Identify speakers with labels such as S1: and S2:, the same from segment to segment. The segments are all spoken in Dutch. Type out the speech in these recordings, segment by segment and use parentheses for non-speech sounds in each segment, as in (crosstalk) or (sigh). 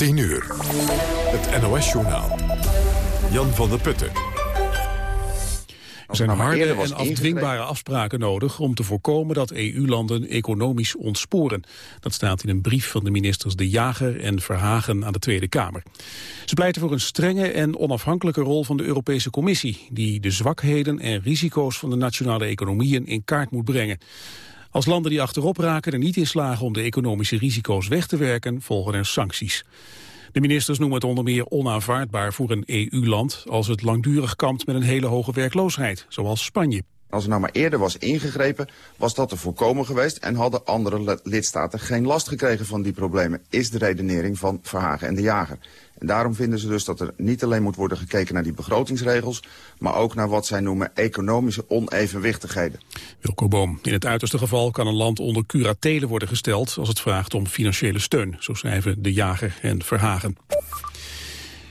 S1: 10 uur. Het NOS-journaal. Jan van der Putten.
S2: Er zijn harde en afdwingbare afspraken nodig om te voorkomen dat EU-landen economisch ontsporen. Dat staat in een brief van de ministers De Jager en Verhagen aan de Tweede Kamer. Ze pleiten voor een strenge en onafhankelijke rol van de Europese Commissie, die de zwakheden en risico's van de nationale economieën in kaart moet brengen. Als landen die achterop raken er niet in slagen om de economische risico's weg te werken, volgen er sancties. De ministers noemen het onder meer onaanvaardbaar voor een EU-land als het langdurig kampt met een hele hoge werkloosheid, zoals Spanje.
S3: Als er nou maar eerder was ingegrepen, was dat te voorkomen geweest... en hadden andere lidstaten geen last gekregen van die problemen... is de redenering van Verhagen en de Jager. En daarom vinden ze dus dat er niet alleen moet worden gekeken naar die begrotingsregels... maar ook naar wat zij noemen economische onevenwichtigheden.
S2: Wilco Boom, in het uiterste geval kan een land onder curatelen worden gesteld... als het vraagt om financiële steun, zo schrijven De Jager en Verhagen.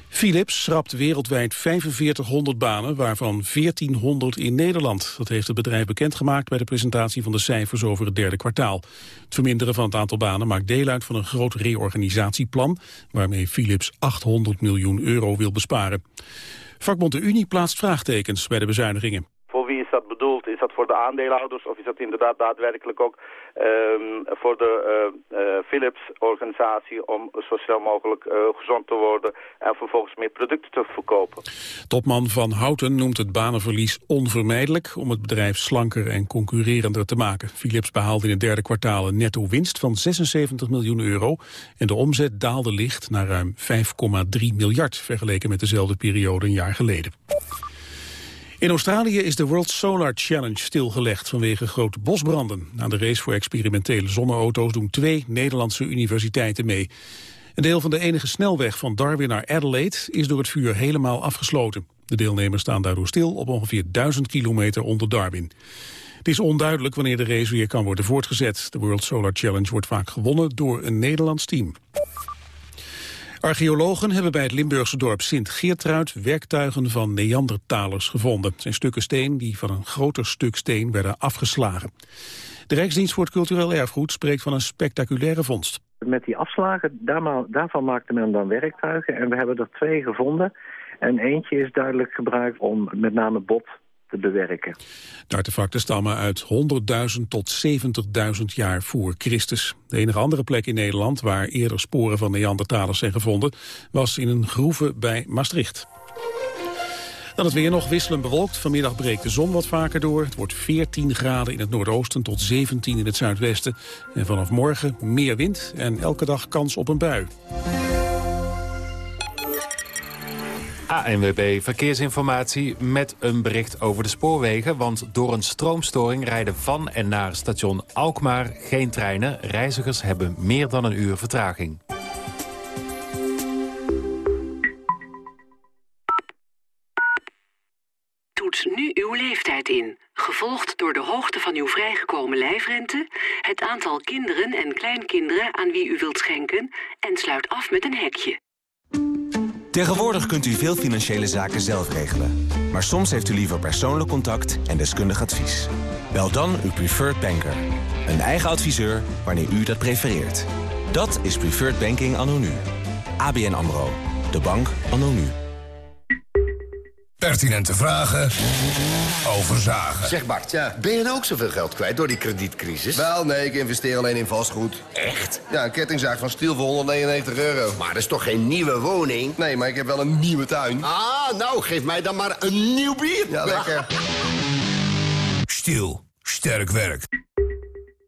S2: Philips schrapt wereldwijd 4500 banen, waarvan 1400 in Nederland. Dat heeft het bedrijf bekendgemaakt bij de presentatie van de cijfers over het derde kwartaal. Het verminderen van het aantal banen maakt deel uit van een groot reorganisatieplan, waarmee Philips 800 miljoen euro wil besparen. Vakbond de Unie plaatst vraagtekens bij de bezuinigingen.
S4: Voor wie is dat bedoeld? Is dat voor de aandeelhouders of is dat inderdaad daadwerkelijk ook um, voor de uh, uh, Philips-organisatie om zo snel mogelijk uh, gezond te worden en vervolgens meer producten te verkopen.
S2: Topman Van Houten noemt het banenverlies onvermijdelijk om het bedrijf slanker en concurrerender te maken. Philips behaalde in het derde kwartaal een netto winst van 76 miljoen euro en de omzet daalde licht naar ruim 5,3 miljard vergeleken met dezelfde periode een jaar geleden. In Australië is de World Solar Challenge stilgelegd vanwege grote bosbranden. Aan de race voor experimentele zonneauto's doen twee Nederlandse universiteiten mee. Een deel van de enige snelweg van Darwin naar Adelaide is door het vuur helemaal afgesloten. De deelnemers staan daardoor stil op ongeveer 1000 kilometer onder Darwin. Het is onduidelijk wanneer de race weer kan worden voortgezet. De World Solar Challenge wordt vaak gewonnen door een Nederlands team. Archeologen hebben bij het Limburgse dorp Sint-Geertruid werktuigen van Neandertalers gevonden. Het zijn stukken steen die van een groter stuk steen werden afgeslagen. De Rijksdienst voor het Cultureel Erfgoed spreekt van een spectaculaire vondst.
S5: Met die afslagen, daarvan maakte men dan werktuigen en we hebben er twee gevonden. En eentje is duidelijk gebruikt om met name bot te bewerken.
S2: De artefacten stammen uit 100.000 tot 70.000 jaar voor Christus. De enige andere plek in Nederland waar eerder sporen van Neandertalers zijn gevonden... was in een groeve bij Maastricht. Dan het weer nog wisselend bewolkt. Vanmiddag breekt de zon wat vaker door. Het wordt 14 graden in het noordoosten tot 17 in het zuidwesten. En vanaf morgen meer wind en elke dag kans op een bui.
S6: ANWB Verkeersinformatie met een bericht over de spoorwegen. Want door een stroomstoring rijden van en naar station Alkmaar geen treinen. Reizigers hebben meer dan een uur vertraging.
S7: Toets nu uw leeftijd in. Gevolgd door de hoogte van uw vrijgekomen lijfrente... het aantal kinderen en kleinkinderen aan wie u wilt schenken... en sluit af met een hekje.
S8: Tegenwoordig kunt u veel financiële zaken zelf regelen. Maar soms heeft u liever persoonlijk contact en deskundig advies. Bel dan uw preferred banker. Een eigen adviseur wanneer u dat prefereert. Dat is Preferred Banking anno nu. ABN AMRO. De bank anno nu.
S9: Pertinente vragen over zagen.
S10: Zeg Bart, ja, ben je nou ook zoveel geld kwijt door die kredietcrisis?
S11: Wel, nee, ik investeer alleen in vastgoed.
S10: Echt?
S11: Ja, een kettingzaag van Stiel voor 199 euro.
S10: Maar dat is toch geen nieuwe woning?
S11: Nee, maar ik heb wel een nieuwe tuin.
S10: Ah, nou, geef mij dan maar een nieuw bier.
S11: Ja, lekker.
S9: Stiel, sterk werk.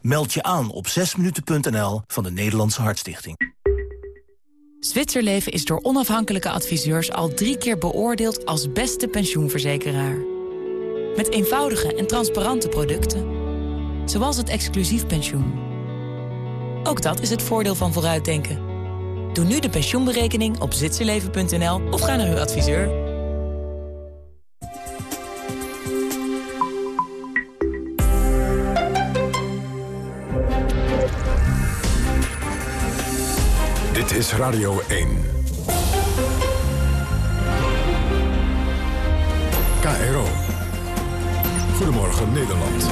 S12: Meld je aan op 6minuten.nl van de Nederlandse Hartstichting.
S13: Zwitserleven is door onafhankelijke adviseurs al drie keer beoordeeld als beste pensioenverzekeraar. Met eenvoudige en transparante producten. Zoals het exclusief pensioen. Ook dat is het voordeel van vooruitdenken. Doe nu de pensioenberekening op zwitserleven.nl of ga naar uw adviseur.
S1: Dit is Radio 1. KRO. Goedemorgen Nederland.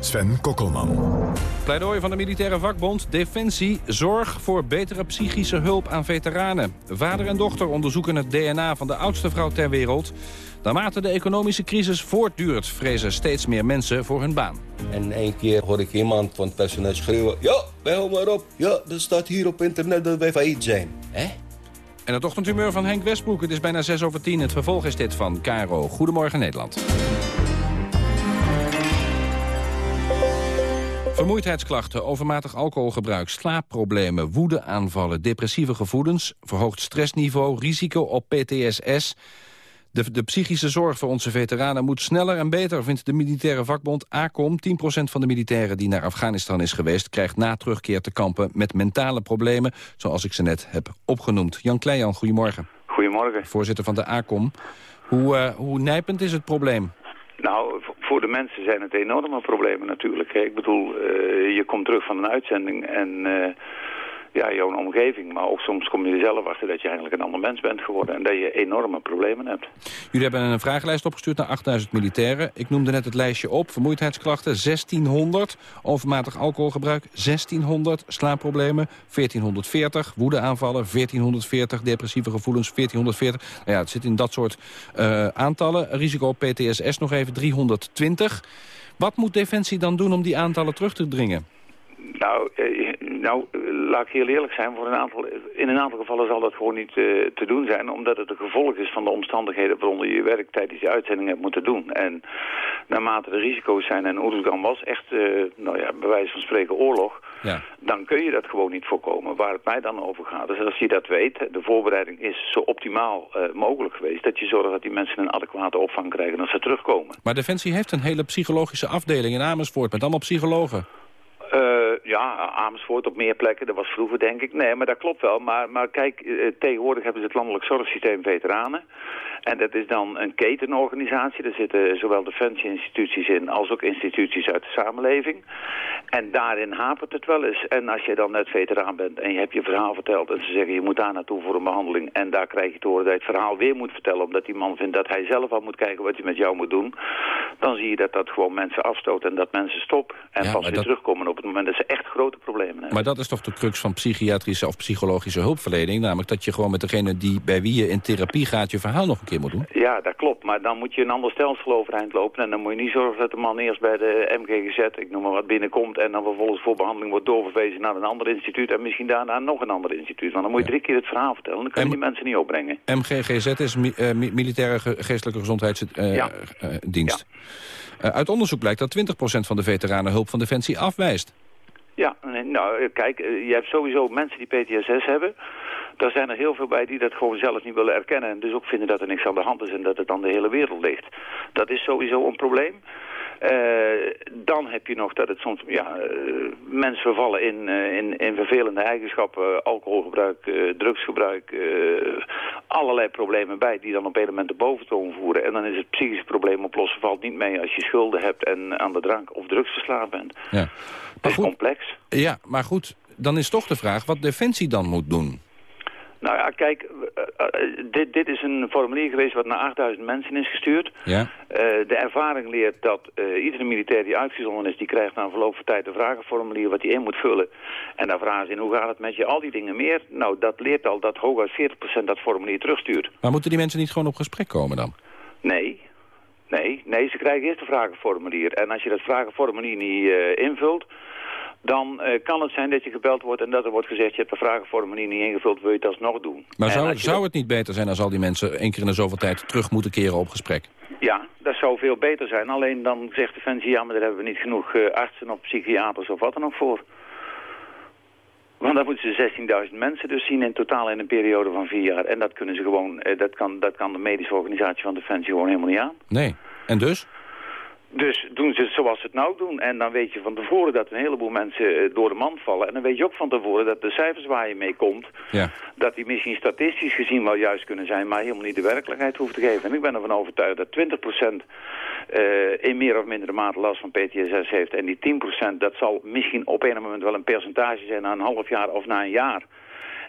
S1: Sven Kokkelman.
S14: Pleidooi van de militaire vakbond Defensie. Zorg voor betere psychische hulp aan veteranen. Vader en dochter onderzoeken het DNA van de oudste vrouw ter wereld. Naarmate de economische crisis voortduurt... vrezen steeds meer mensen voor hun baan.
S15: En één keer hoor ik iemand van het personeel schreeuwen... Ja, bel maar op. Ja, er staat hier op internet dat wij failliet zijn. Hè?
S14: En het ochtendhumeur van Henk Westbroek. Het is bijna 6 over 10. Het vervolg is dit van Caro. Goedemorgen Nederland. Vermoeidheidsklachten, overmatig alcoholgebruik, slaapproblemen, woedeaanvallen, depressieve gevoelens, verhoogd stressniveau, risico op PTSS. De, de psychische zorg voor onze veteranen moet sneller en beter, vindt de militaire vakbond ACOM. 10% van de militairen die naar Afghanistan is geweest... krijgt na terugkeer te kampen met mentale problemen, zoals ik ze net heb opgenoemd. Jan Kleijan, goedemorgen.
S16: Goedemorgen.
S14: Voorzitter van de ACOM. Hoe, uh, hoe nijpend is het probleem?
S16: Nou, voor de mensen zijn het enorme problemen natuurlijk. Ik bedoel, uh, je komt terug van een uitzending en... Uh, ja, jouw omgeving. Maar ook soms kom je er zelf achter dat je eigenlijk een ander mens bent geworden... en dat je enorme problemen hebt.
S14: Jullie hebben een vragenlijst opgestuurd naar 8000 militairen. Ik noemde net het lijstje op. Vermoeidheidsklachten 1600. Overmatig alcoholgebruik 1600. Slaapproblemen 1440. Woedeaanvallen 1440. Depressieve gevoelens 1440. Nou ja, het zit in dat soort uh, aantallen. Risico op PTSS nog even 320. Wat moet Defensie dan doen om die aantallen terug te dringen?
S16: Nou, eh, nou, laat ik heel eerlijk zijn, voor een aantal, in een aantal gevallen zal dat gewoon niet uh, te doen zijn, omdat het een gevolg is van de omstandigheden waaronder je werk tijdens je uitzending hebt moeten doen. En naarmate de risico's zijn, en Oeruzgan was echt, uh, nou ja, bij wijze van spreken oorlog, ja. dan kun je dat gewoon niet voorkomen. Waar het mij dan over gaat, dus als je dat weet, de voorbereiding is zo optimaal uh, mogelijk geweest, dat je zorgt dat die mensen een adequate opvang krijgen als ze terugkomen.
S14: Maar Defensie heeft een hele psychologische afdeling in Amersfoort met allemaal psychologen.
S16: Uh, ja, Amersfoort op meer plekken, dat was vroeger denk ik. Nee, maar dat klopt wel. Maar, maar kijk, uh, tegenwoordig hebben ze het landelijk zorgsysteem veteranen. En dat is dan een ketenorganisatie. Er zitten zowel defensie-instituties in als ook instituties uit de samenleving. En daarin hapert het wel eens. En als je dan net veteraan bent en je hebt je verhaal verteld... en ze zeggen je moet daar naartoe voor een behandeling... en daar krijg je te horen dat je het verhaal weer moet vertellen... omdat die man vindt dat hij zelf al moet kijken wat hij met jou moet doen... dan zie je dat dat gewoon mensen afstoot en dat mensen stoppen. En
S14: Ja,
S16: pas weer
S14: dat-
S16: terugkomen op het moment dat ze echt grote problemen hebben.
S14: Maar dat is toch de crux van psychiatrische of psychologische hulpverlening? Namelijk dat je gewoon met degene die, bij wie je in therapie gaat... je verhaal nog een keer moet doen?
S16: Ja, dat klopt. Maar dan moet je een ander stelsel overeind lopen. En dan moet je niet zorgen dat de man eerst bij de MGGZ, ik noem maar wat, binnenkomt... en dan vervolgens voor behandeling wordt doorverwezen naar een ander instituut... en misschien daarna nog een ander instituut. Want dan moet je drie keer het verhaal vertellen. Dan kunnen die mensen niet opbrengen.
S14: MGGZ is mi- eh, mi- militaire ge- geestelijke gezondheidsdienst.
S16: Ja.
S14: dienst. Eh, uit onderzoek blijkt dat 20% van de veteranen hulp van Defensie afwijst.
S16: Ja, nou, kijk, eh, je hebt sowieso mensen die PTSS hebben. Daar zijn er heel veel bij die dat gewoon zelf niet willen erkennen... en dus ook vinden dat er niks aan de hand is en dat het aan de hele wereld ligt. Dat is sowieso een probleem. Eh, dan heb je nog dat het soms, ja, eh, mensen vervallen in, eh, in, in vervelende eigenschappen, alcoholgebruik, drugsgebruik, allerlei problemen bij die dan op een moment de boventoon voeren. En dan is het psychische probleem oplossen valt niet mee als je schulden hebt en aan de drank of drugs verslaafd bent.
S14: Ja.
S16: Het is complex.
S14: Ja, maar goed, dan is toch de vraag wat Defensie dan moet doen.
S16: Nou ja, kijk, eh, eh, dit, dit is een formulier geweest wat naar 8000 mensen is gestuurd.
S14: Ja?
S16: Eh, de ervaring leert dat iedere militair die uitgezonden is, die krijgt na verloop van tijd een vragenformulier wat hij in moet vullen. En dan vragen ze in hoe gaat het met je, al die dingen meer. Nou, dat leert al dat hooguit 40% dat formulier terugstuurt.
S14: Maar moeten die mensen niet gewoon op gesprek komen dan?
S16: Nee, nee, nee, ze krijgen eerst een vragenformulier. En als je dat vragenformulier niet invult, dan eh, kan het zijn dat je gebeld wordt en dat er wordt gezegd... je hebt de vragenformulier niet ingevuld, wil je het alsnog doen.
S14: Maar
S16: En
S14: zou, zou het niet beter zijn als al die mensen één keer in de zoveel tijd terug moeten keren op gesprek?
S16: Ja, dat zou veel beter zijn. Alleen dan zegt Defensie, ja, maar daar hebben we niet genoeg eh, artsen of psychiaters of wat dan ook voor. Want dan moeten ze 16.000 mensen dus zien in totaal in een periode van vier jaar. En dat kunnen ze gewoon, eh, dat, kan, dat kan de medische organisatie van Defensie gewoon helemaal niet aan.
S14: Nee. En dus?
S16: Dus doen ze het zoals ze het nou doen. En dan weet je van tevoren dat een heleboel mensen eh, door de mand vallen. En dan weet je ook van tevoren dat de cijfers waar je mee komt...
S14: Ja.
S16: dat die misschien statistisch gezien wel juist kunnen zijn... maar helemaal niet de werkelijkheid hoeft te geven. En ik ben ervan overtuigd dat 20% eh, in meer of mindere mate last van PTSS heeft. En die 10% dat zal misschien op een moment wel een percentage zijn... na een half jaar of na een jaar...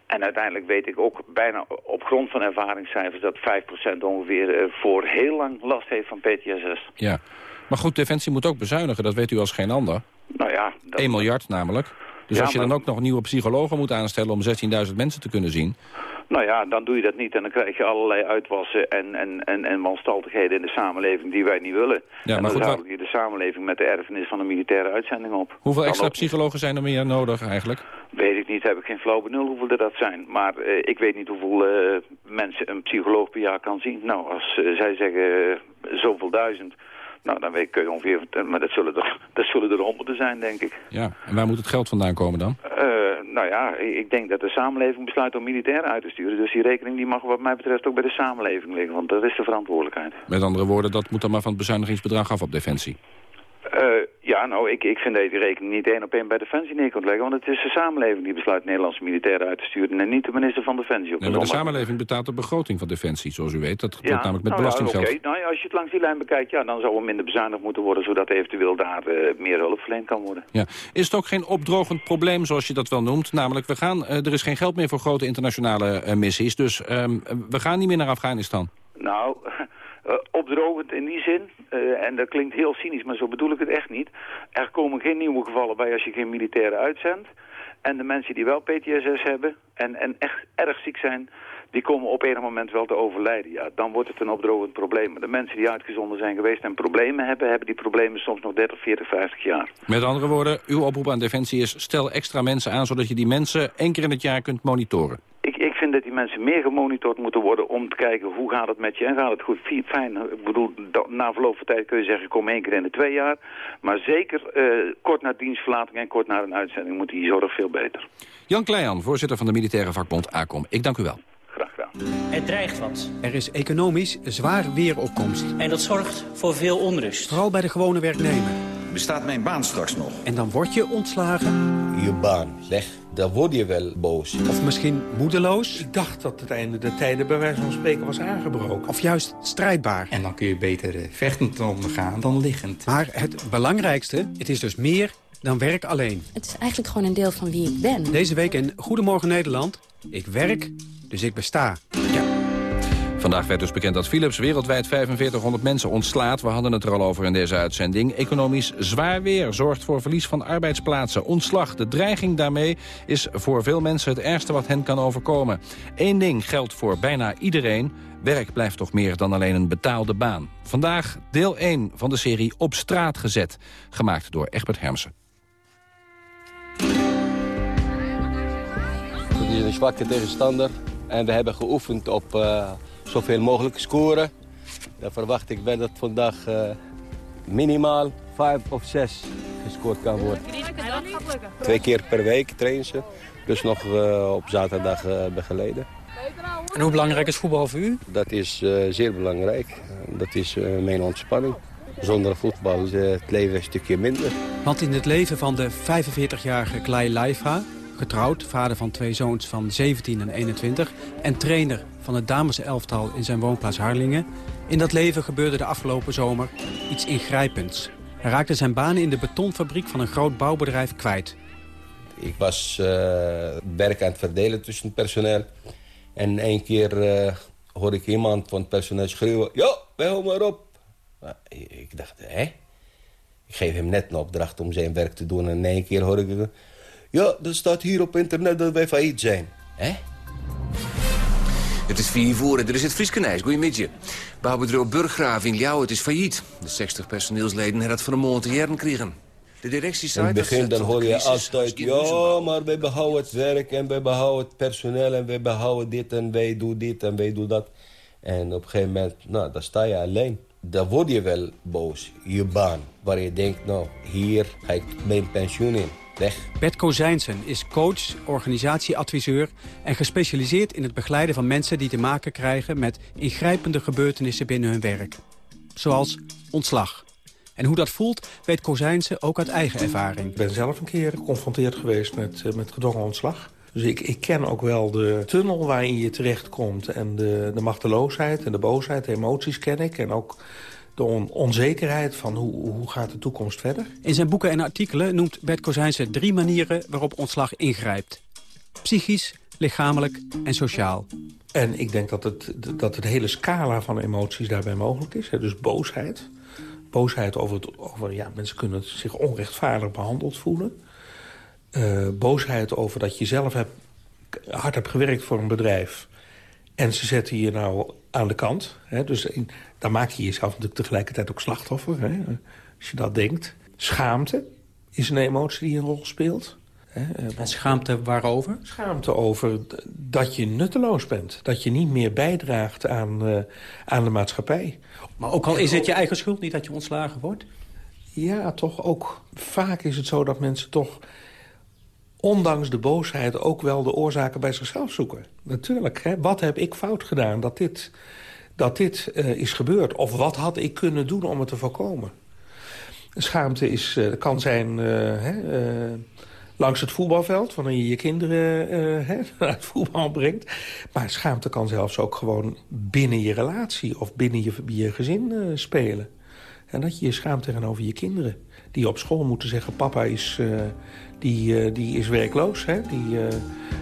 S16: En uiteindelijk weet ik ook bijna op grond van ervaringscijfers dat 5% ongeveer eh, voor heel lang last heeft van PTSS.
S14: Ja. Maar goed, Defensie moet ook bezuinigen, dat weet u als geen ander.
S16: Nou ja...
S14: 1 miljard namelijk. Dus
S16: Ja,
S14: als je
S16: maar-
S14: dan ook nog nieuwe psychologen moet aanstellen om 16.000 mensen te kunnen zien...
S16: Nou ja, dan doe je dat niet en dan krijg je allerlei uitwassen en, en, en, en wanstaltigheden in de samenleving die wij niet willen.
S14: Ja,
S16: en
S14: maar
S16: dan
S14: goed,
S16: zou je de samenleving met de erfenis van een militaire uitzending op.
S14: hoeveel
S16: Dan
S14: extra
S16: ook-
S14: psychologen zijn er meer nodig eigenlijk?
S16: Weet ik niet, heb ik geen flauw benul hoeveel er dat zijn. Maar eh, ik weet niet hoeveel eh, mensen een psycholoog per jaar kan zien. Nou, als eh, zij zeggen zoveel duizend, nou dan weet ik ongeveer, maar dat zullen, er, (laughs) dat zullen er honderden zijn denk ik.
S14: Ja, en waar moet het geld vandaan komen dan?
S16: Eh, nou ja, ik denk dat de samenleving besluit om militairen uit te sturen. Dus die rekening die mag wat mij betreft ook bij de samenleving liggen, want dat is de verantwoordelijkheid.
S14: Met andere woorden, dat moet dan maar van het bezuinigingsbedrag af op Defensie.
S16: Eh, ja, nou, ik, ik vind dat je die rekening niet één op één bij Defensie neer kunt leggen. Want het is de samenleving die besluit Nederlandse militairen uit te sturen... en niet de minister van Defensie. Op
S14: Nee, maar de samenleving betaalt de begroting van Defensie, zoals u weet. Dat gebeurt namelijk met
S16: nou ja,
S14: belastinggeld.
S16: Nou ja, als je het langs die lijn bekijkt, ja, dan zou er minder bezuinigd moeten worden... zodat eventueel daar eh, meer hulp verleend kan worden.
S14: Ja. Is het ook geen opdrogend probleem, zoals je dat wel noemt? Namelijk, we gaan, eh, er is geen geld meer voor grote internationale missies. Dus ehm, we gaan niet meer naar Afghanistan.
S16: Nou, eh, opdrogend in die zin, eh, en dat klinkt heel cynisch, maar zo bedoel ik het echt niet. Er komen geen nieuwe gevallen bij als je geen militairen uitzendt. En de mensen die wel PTSS hebben en, en echt erg ziek zijn, die komen op enig moment wel te overlijden. Ja, dan wordt het een opdrogend probleem. Maar de mensen die uitgezonden zijn geweest en problemen hebben, hebben die problemen soms nog 30, 40, 50 jaar.
S14: Met andere woorden, uw oproep aan Defensie is... stel extra mensen aan, zodat je die mensen één keer in het jaar kunt monitoren.
S16: Ik, ik vind dat die mensen meer gemonitord moeten worden om te kijken hoe gaat het met je en gaat het goed. Fi- Fijn, ik bedoel, na verloop van tijd kun je zeggen, ik kom één keer in de twee jaar. Maar zeker eh, kort na dienstverlating en kort na een uitzending moet die zorg veel beter.
S14: Jan Kleijan, voorzitter van de militaire vakbond ACOM. Ik dank u wel.
S17: Er dreigt wat.
S18: Er is economisch zwaar weeropkomst.
S17: En dat zorgt voor veel onrust.
S18: Vooral bij de gewone werknemer.
S19: Bestaat mijn baan straks nog?
S18: En dan word je ontslagen.
S15: Je baan, zeg, dan word je wel boos.
S18: Of misschien moedeloos.
S20: Ik dacht dat het einde der tijden bij wijze van spreken was aangebroken.
S18: Of juist strijdbaar.
S20: En dan kun je beter eh, vechtend ondergaan dan liggend.
S18: Maar het belangrijkste, het is dus meer dan werk alleen.
S21: Het is eigenlijk gewoon een deel van wie ik ben.
S18: Deze week in Goedemorgen Nederland. Ik werk, dus ik besta.
S14: Vandaag werd dus bekend dat Philips wereldwijd 4500 mensen ontslaat. We hadden het er al over in deze uitzending. Economisch zwaar weer zorgt voor verlies van arbeidsplaatsen. Ontslag, de dreiging daarmee is voor veel mensen het ergste wat hen kan overkomen. Eén ding geldt voor bijna iedereen. Werk blijft toch meer dan alleen een betaalde baan. Vandaag deel 1 van de serie Op straat gezet. Gemaakt door Egbert Hermsen.
S15: Het is een zwakke tegenstander. En we hebben geoefend op eh, zoveel mogelijk scoren. Dan verwacht ik wel dat vandaag eh, minimaal vijf of zes gescoord kan worden. Twee keer per week trainen ze. Dus nog eh, op zaterdag eh begeleiden.
S18: En hoe belangrijk is voetbal voor u?
S15: Dat is zeer belangrijk. Dat is mijn ontspanning. Zonder voetbal is het leven een stukje minder.
S18: Want in het leven van de 45-jarige Klei Leifa... getrouwd, vader van twee zoons van 17 en 21... en trainer van het dameselftal in zijn woonplaats Harlingen... in dat leven gebeurde de afgelopen zomer iets ingrijpends. Hij raakte zijn baan in de betonfabriek van een groot bouwbedrijf kwijt.
S15: Ik was eh, werk aan het verdelen tussen het personeel. En één keer eh, hoorde ik iemand van het personeel schreeuwen... Ja, hou maar op. Nou, ik- dacht, hè? Ik geef hem net een opdracht om zijn werk te doen. En in één keer hoor ik... Ja, er staat hier op internet dat wij failliet zijn. Hè?
S22: Het is vier voor en er is het Frieskenijs. Goedemiddag. Bouwbedrijf Burggraaf in Ljouw, het is failliet. De 60 personeelsleden hebben het een maand te jaren kregen. De directie
S15: In
S22: zei
S15: het
S22: dat
S15: begin dan hoor je altijd... Ja, maar wij behouden het werk en wij behouden het personeel... en wij behouden dit en wij doen dit en wij doen dat. En op een gegeven moment, nou, dan sta je alleen. Dan word je wel boos, je baan. Waar je denkt, nou, hier ga ik mijn pensioen in. Weg.
S18: Bert Kozijnsen is coach, organisatieadviseur... en gespecialiseerd in het begeleiden van mensen die te maken krijgen... met ingrijpende gebeurtenissen binnen hun werk. Zoals ontslag. En hoe dat voelt, weet Kozijnse ook uit eigen ervaring.
S20: Ik ben zelf een keer geconfronteerd geweest met, uh, met gedwongen ontslag. Dus ik, ik ken ook wel de tunnel waarin je terechtkomt. En de, de machteloosheid en de boosheid, de emoties ken ik. En ook de onzekerheid van hoe, hoe gaat de toekomst verder.
S18: In zijn boeken en artikelen noemt Bert Kozijnse drie manieren waarop ontslag ingrijpt. Psychisch, lichamelijk en sociaal.
S20: En ik denk dat het, dat het hele scala van emoties daarbij mogelijk is. Dus boosheid. Boosheid over, het, over ja, mensen kunnen zich onrechtvaardig behandeld voelen. Uh, boosheid over dat je zelf hebt, hard hebt gewerkt voor een bedrijf... en ze zetten je nou aan de kant. Hè? Dus in, dan maak je jezelf natuurlijk tegelijkertijd ook slachtoffer. Hè? Als je dat denkt. Schaamte is een emotie die een rol speelt.
S18: En schaamte waarover?
S20: Schaamte over dat je nutteloos bent. Dat je niet meer bijdraagt aan, uh, aan de maatschappij.
S18: Maar ook al is het je eigen schuld niet dat je ontslagen wordt?
S20: Ja, toch ook. Vaak is het zo dat mensen toch ondanks de boosheid ook wel de oorzaken bij zichzelf zoeken. Natuurlijk, hè? wat heb ik fout gedaan dat dit, dat dit uh, is gebeurd? Of wat had ik kunnen doen om het te voorkomen? Schaamte is, uh, kan zijn uh, hè, langs het voetbalveld... wanneer je je kinderen hè, (laughs) naar het voetbal brengt. Maar schaamte kan zelfs ook gewoon binnen je relatie... of binnen je, gezin spelen. En dat je je schaamt tegenover je kinderen. Die op school moeten zeggen, papa is die is werkloos. Hè? Die, uh,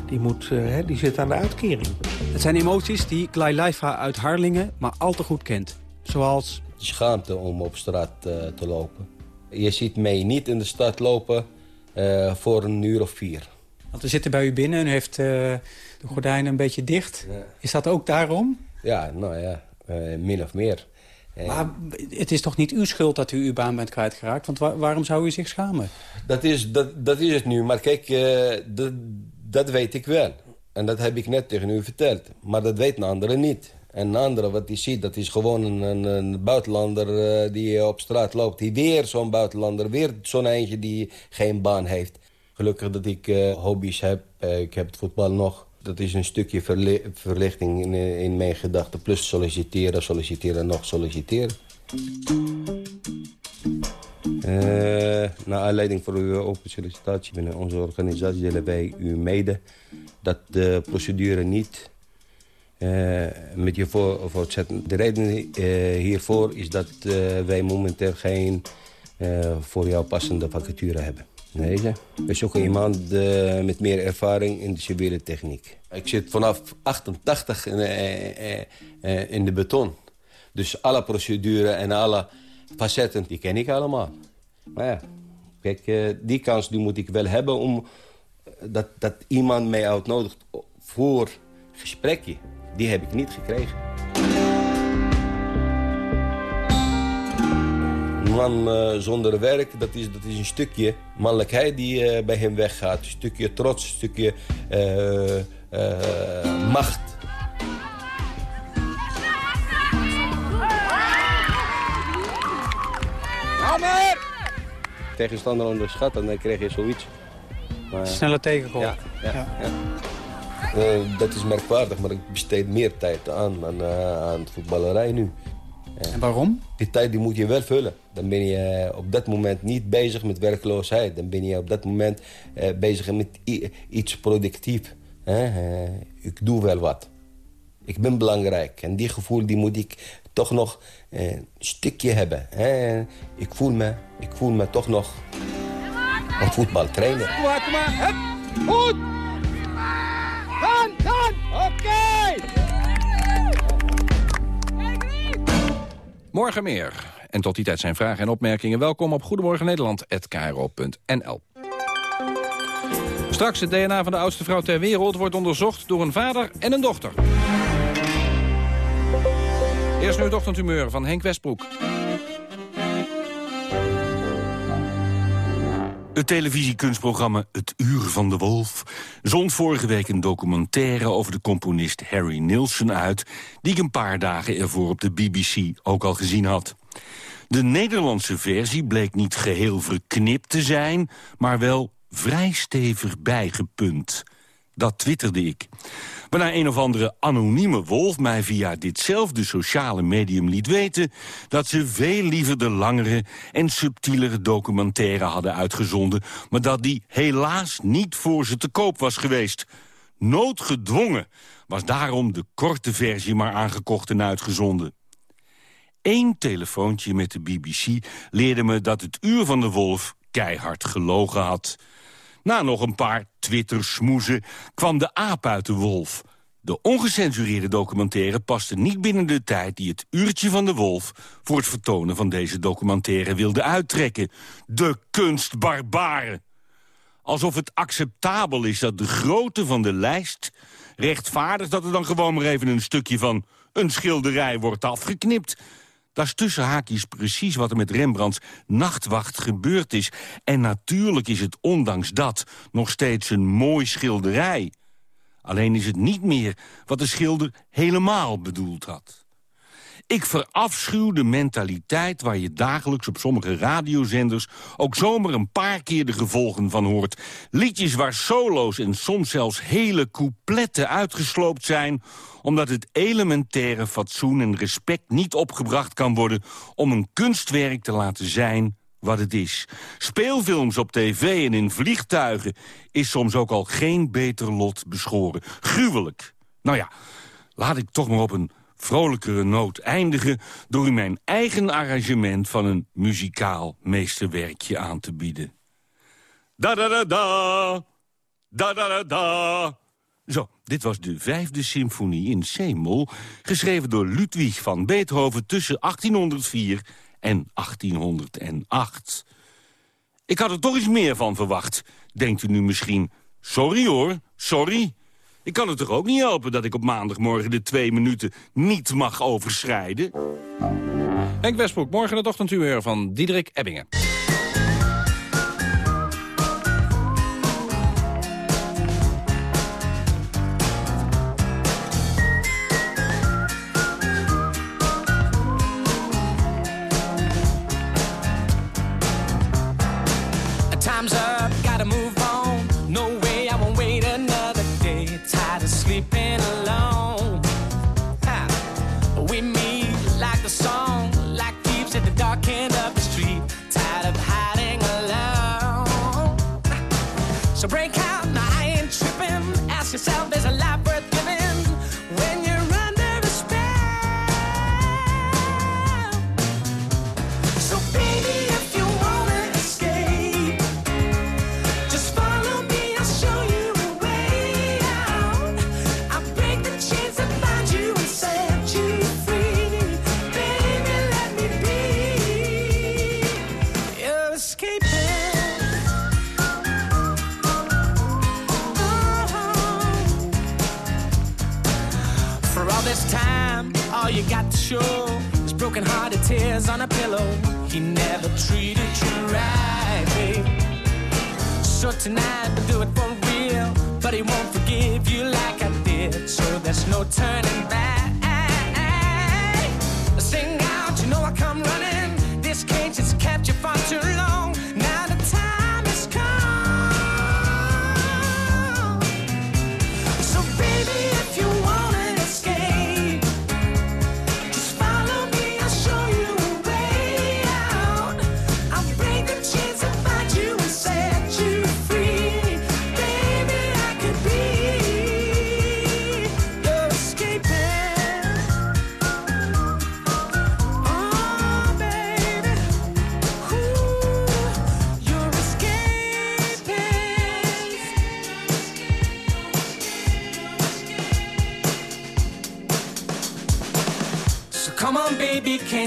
S20: die, moet, uh, die zit aan de uitkering.
S18: Het zijn emoties die Klai Leifa uit Harlingen maar al te goed kent. Zoals...
S15: Schaamte om op straat te lopen. Je ziet mij niet in de stad lopen voor een uur of vier.
S18: Want we zitten bij u binnen en u heeft de gordijnen een beetje dicht. Ja. Is dat ook daarom?
S15: Ja, nou ja, min of meer.
S18: Maar het is toch niet uw schuld dat u uw baan bent kwijtgeraakt? Want wa waarom zou u zich schamen?
S15: Dat is, dat, dat is het nu. Maar kijk, uh, dat, dat weet ik wel. En dat heb ik net tegen u verteld. Maar dat weten anderen niet. En een andere, wat hij ziet, dat is gewoon een, een, een buitenlander uh, die op straat loopt. Die weer zo'n buitenlander, weer zo'n eentje die geen baan heeft. Gelukkig dat ik uh, hobby's heb. ik heb het voetbal nog. Dat is een stukje verli verlichting in, in mijn gedachten. Plus solliciteren, solliciteren, nog solliciteren. Uh, naar aanleiding voor uw open sollicitatie binnen onze organisatie delen wij u mede dat de procedure niet uh, met je voor. De reden uh, hiervoor is dat wij momenteel geen voor jou passende vacature hebben. Nee, ze. We zoeken iemand uh, met meer ervaring in de civiele techniek. Ik zit vanaf 88 in, uh, uh, in de beton. Dus alle procedures en alle facetten, die ken ik allemaal. Maar ja, kijk, die kans die moet ik wel hebben... om dat, dat iemand mij uitnodigt voor gesprekje. Die heb ik niet gekregen. Man uh, zonder werk, dat is, dat is een stukje mannelijkheid die uh, bij hem weggaat. Een stukje trots, een stukje uh, macht.
S18: Hammer!
S15: Tegenstander onderschat en dan krijg je zoiets.
S18: Maar, Snelle.
S15: Ja, ja, ja. ja. dat is merkwaardig, maar ik besteed meer tijd aan, aan, aan het voetballerij nu.
S18: En waarom?
S15: Die tijd die moet je wel vullen. Dan ben je op dat moment niet bezig met werkloosheid. Dan ben je op dat moment uh, bezig met iets productief. Uh, ik doe wel wat. Ik ben belangrijk. En die gevoel die moet ik toch nog uh, een stukje hebben. ik, voel me, ik voel me toch nog een voetbaltrainer.
S23: Goed.
S14: Morgen meer. En tot die tijd zijn vragen en opmerkingen. Welkom op Goedemorgen Nederland@kro.nl. Straks het DNA van de oudste vrouw ter wereld wordt onderzocht door een vader en een dochter. Eerst nu het ochtendhumeur van Henk Westbroek.
S24: Het televisiekunstprogramma Het Uur van de Wolf zond vorige week een documentaire over de componist Harry Nilsson uit... die ik een paar dagen ervoor op de BBC ook al gezien had. De Nederlandse versie bleek niet geheel verknipt te zijn... maar wel vrij stevig bijgepunt. Dat twitterde ik. Waarna een of andere anonieme wolf mij via ditzelfde sociale medium liet weten... dat ze veel liever de langere en subtielere documentaire hadden uitgezonden... maar dat die helaas niet voor ze te koop was geweest. Noodgedwongen was daarom de korte versie maar aangekocht en uitgezonden. Eén telefoontje met de BBC leerde me dat het uur van de wolf keihard gelogen had. Na nog een paar Twitter-smoezen kwam de aap uit de wolf. De ongecensureerde documentaire paste niet binnen de tijd... die het uurtje van de wolf voor het vertonen van deze documentaire wilde uittrekken. De kunstbarbaren. Alsof het acceptabel is dat de grootte van de lijst... rechtvaardigt dat er dan gewoon maar even een stukje van een schilderij wordt afgeknipt... Dat is tussen haakjes precies wat er met Rembrandts nachtwacht gebeurd is. En natuurlijk is het ondanks dat nog steeds een mooi schilderij. Alleen is het niet meer wat de schilder helemaal bedoeld had. Ik verafschuw de mentaliteit waar je dagelijks op sommige radiozenders... ook zomaar een paar keer de gevolgen van hoort. Liedjes waar solo's en soms zelfs hele coupletten uitgesloopt zijn... omdat het elementaire fatsoen en respect niet opgebracht kan worden... om een kunstwerk te laten zijn wat het is. Speelfilms op tv en in vliegtuigen is soms ook al geen beter lot beschoren. Gruwelijk. Nou ja, laat ik toch maar op een vrolijkere noot eindigen... door u mijn eigen arrangement van een muzikaal meesterwerkje aan te bieden. Da-da-da-da, da-da-da-da. Zo, dit was de vijfde symfonie in C-mol... geschreven door Ludwig van Beethoven tussen 1804 en 1808. Ik had er toch iets meer van verwacht, denkt u nu misschien. Sorry hoor, sorry. Ik kan het toch ook niet helpen dat ik op maandagmorgen de twee minuten niet mag overschrijden?
S14: Henk Westbroek, morgen het ochtendhumeur van Diederik Ebbingen.
S25: On a pillow. He never treated you right, babe. So tonight we'll do it for real, but he won't forgive you like I did. So there's no turning back. Sing out, you know I come running.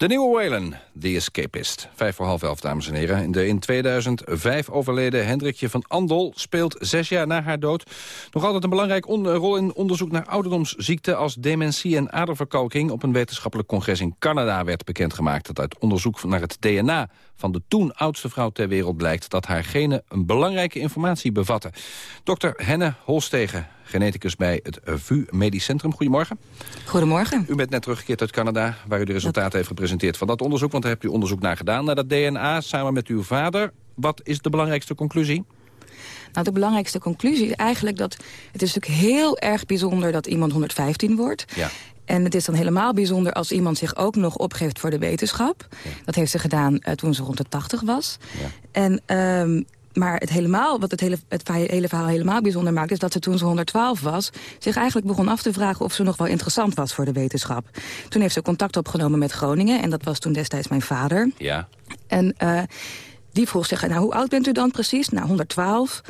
S14: De nieuwe Whalen, The Escapist. Vijf voor half elf, dames en heren. De in 2005 overleden Hendrikje van Andel speelt zes jaar na haar dood... nog altijd een belangrijke rol in onderzoek naar ouderdomsziekten... als dementie en aderverkalking. Op een wetenschappelijk congres in Canada werd bekendgemaakt... dat uit onderzoek naar het DNA van de toen oudste vrouw ter wereld blijkt... dat haar genen een belangrijke informatie bevatten. Dr. Henne Holstegen, geneticus bij het VU Medisch Centrum. Goedemorgen.
S26: Goedemorgen.
S14: U bent net teruggekeerd uit Canada, waar u de resultaten heeft gepresenteerd van dat onderzoek. Want daar hebt u onderzoek naar gedaan, naar dat DNA, samen met uw vader. Wat is de belangrijkste conclusie?
S26: Nou, de belangrijkste conclusie is eigenlijk dat... het is natuurlijk heel erg bijzonder dat iemand 115 wordt.
S14: Ja.
S26: En het is dan helemaal bijzonder als iemand zich ook nog opgeeft voor de wetenschap. Dat heeft ze gedaan uh, toen ze rond de 80 was.
S14: Ja.
S26: En... Um, maar het helemaal, wat het hele, het hele verhaal helemaal bijzonder maakt... is dat ze toen ze 112 was... zich eigenlijk begon af te vragen of ze nog wel interessant was voor de wetenschap. Toen heeft ze contact opgenomen met Groningen. En dat was toen destijds mijn vader.
S14: Ja.
S26: En uh, die vroeg zich, nou, hoe oud bent u dan precies? Nou, 112.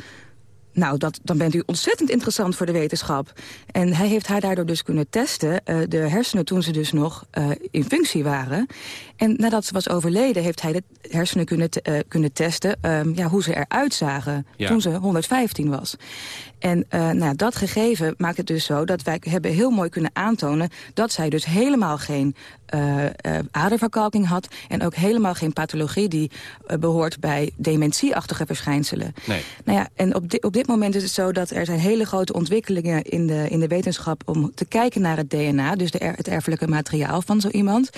S26: Nou, dat, dan bent u ontzettend interessant voor de wetenschap. En hij heeft haar daardoor dus kunnen testen, uh, de hersenen toen ze dus nog uh, in functie waren. En nadat ze was overleden, heeft hij de hersenen kunnen, uh, kunnen testen um, ja, hoe ze eruit zagen
S14: Ja.
S26: toen ze 115 was. En uh, nou, dat gegeven maakt het dus zo dat wij hebben heel mooi kunnen aantonen... dat zij dus helemaal geen uh, uh, aderverkalking had... en ook helemaal geen pathologie die behoort bij dementieachtige verschijnselen.
S14: Nee.
S26: Nou ja, en op, di op dit moment is het zo dat er zijn hele grote ontwikkelingen in de, in de wetenschap... om te kijken naar het DNA, dus de er, het erfelijke materiaal van zo iemand.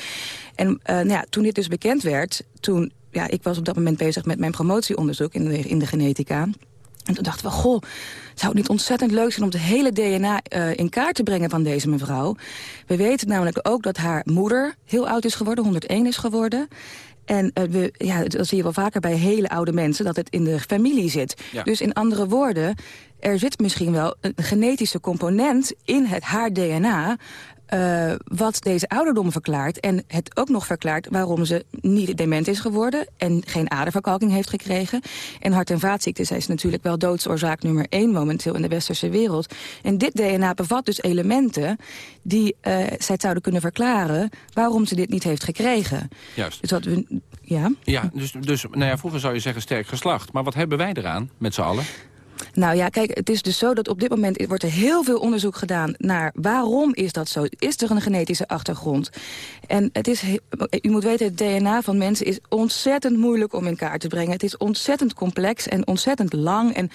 S26: En nou ja, toen dit dus bekend werd, toen... Ja, ik was op dat moment bezig met mijn promotieonderzoek in de, in de genetica... En toen dachten we, goh, zou het niet ontzettend leuk zijn... om het hele DNA uh, in kaart te brengen van deze mevrouw. We weten namelijk ook dat haar moeder heel oud is geworden, 101 is geworden... En uh, we, ja, dat zie je wel vaker bij hele oude mensen, dat het in de familie zit.
S14: Ja.
S26: Dus in andere woorden, er zit misschien wel een genetische component in het haar DNA... Uh, wat deze ouderdom verklaart. En het ook nog verklaart waarom ze niet dement is geworden... en geen aderverkalking heeft gekregen. En hart- en vaatziekten is natuurlijk wel doodsoorzaak nummer één... momenteel in de westerse wereld. En dit DNA bevat dus elementen die uh, zij zouden kunnen verklaren... waarom ze dit niet heeft gekregen.
S14: Juist.
S26: Dus wat we... Ja?
S14: Ja, dus, dus nou ja, vroeger zou je zeggen sterk geslacht. Maar wat hebben wij eraan, met z'n allen?
S26: Nou ja, kijk, het is dus zo dat op dit moment wordt er heel veel onderzoek gedaan naar waarom is dat zo? Is er een genetische achtergrond? En het is, u moet weten, het DNA van mensen is ontzettend moeilijk om in kaart te brengen. Het is ontzettend complex en ontzettend lang. En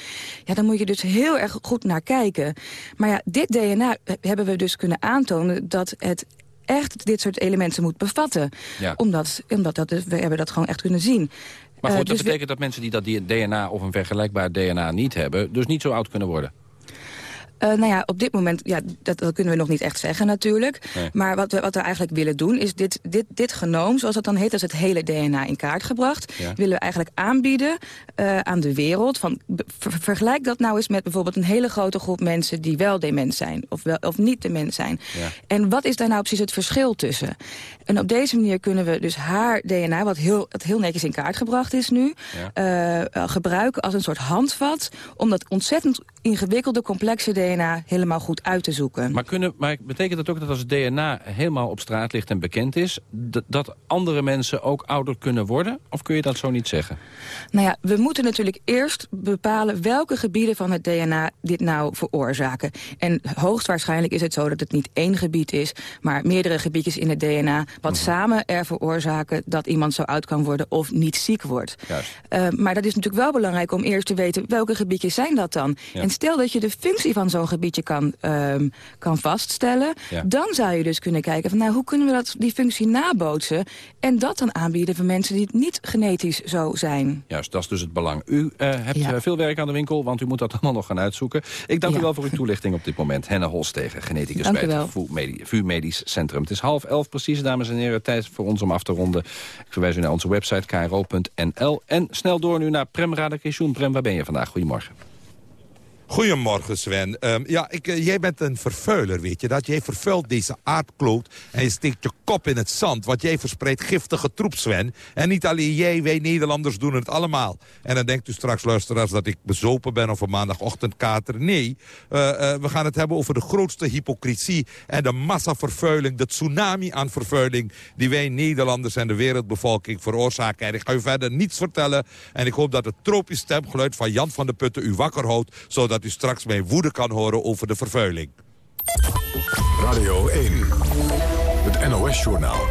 S26: ja, daar moet je dus heel erg goed naar kijken. Maar ja, dit DNA hebben we dus kunnen aantonen dat het echt dit soort elementen moet bevatten.
S14: Ja.
S26: Omdat, omdat dat, we hebben dat gewoon echt kunnen zien.
S14: Maar goed,
S26: Uh,
S14: dat
S26: dus
S14: betekent dat mensen die dat DNA of een vergelijkbaar DNA niet hebben... dus niet zo oud kunnen worden.
S26: Uh, nou ja, op dit moment, ja, dat, dat kunnen we nog niet echt zeggen natuurlijk.
S14: Nee.
S26: Maar wat we, wat we eigenlijk willen doen, is dit, dit, dit genoom, zoals dat dan heet, als het hele DNA in kaart gebracht,
S14: Ja.
S26: willen we eigenlijk aanbieden uh, aan de wereld. Van, ver- vergelijk dat nou eens met bijvoorbeeld een hele grote groep mensen die wel dement zijn, of, wel, of niet dement zijn.
S14: Ja.
S26: En wat is daar nou precies het verschil tussen? En op deze manier kunnen we dus haar DNA, wat heel, wat heel netjes in kaart gebracht is nu, uh, gebruiken als een soort handvat om dat ontzettend ingewikkelde, complexe DNA helemaal goed uit te zoeken.
S14: Maar, kunnen, maar betekent dat ook dat als het DNA helemaal op straat ligt en bekend is... dat andere mensen ook ouder kunnen worden? Of kun je dat zo niet zeggen?
S26: Nou ja, we moeten natuurlijk eerst bepalen welke gebieden van het DNA dit nou veroorzaken. En hoogstwaarschijnlijk is het zo dat het niet één gebied is, maar meerdere gebiedjes in het DNA, wat samen er veroorzaken dat iemand zo oud kan worden of niet ziek wordt.
S14: Juist.
S26: Uh, maar dat is natuurlijk wel belangrijk om eerst te weten welke gebiedjes zijn dat dan.
S14: Ja.
S26: En stel dat je de functie van zo'n gebiedje kan, um, kan vaststellen,
S14: Ja.
S26: dan zou je dus kunnen kijken van nou hoe kunnen we dat, die functie nabootsen en dat dan aanbieden voor mensen die het niet genetisch zo zijn.
S14: Juist, dat is dus het belang. U uh, hebt
S26: Ja.
S14: uh, veel werk aan de winkel, want u moet dat (laughs) allemaal nog gaan uitzoeken. Ik dank u wel voor uw toelichting op dit moment. Henne Holstegen, geneticus
S26: Dank
S14: bij het. VU Medi- VU Medisch Centrum. Het is half elf precies, dames en heren. Tijd voor ons om af te ronden. Ik verwijs u naar onze website kro.nl. En snel door nu naar Prem Radakishun. Prem, waar ben je vandaag? Goedemorgen.
S27: Goedemorgen Sven. Ehm, ja, ik, eh, jij bent een vervuiler, weet je dat? Jij vervuilt deze aardkloot en je steekt je kop in het zand. Want jij verspreidt giftige troep, Sven. En niet alleen jij, wij Nederlanders doen het allemaal. En dan denkt u straks, luisteraars, dat ik bezopen ben of een maandagochtendkater. Nee, eh, eh, we gaan het hebben over de grootste hypocrisie en de massavervuiling, de tsunami aan vervuiling die wij Nederlanders en de wereldbevolking veroorzaken. En ik ga u verder niets vertellen en ik hoop dat het tropisch stemgeluid van Jan van der Putten u wakker houdt, zodat dat u straks mijn woede kan horen over de vervuiling.
S1: Radio 1, het NOS-journaal.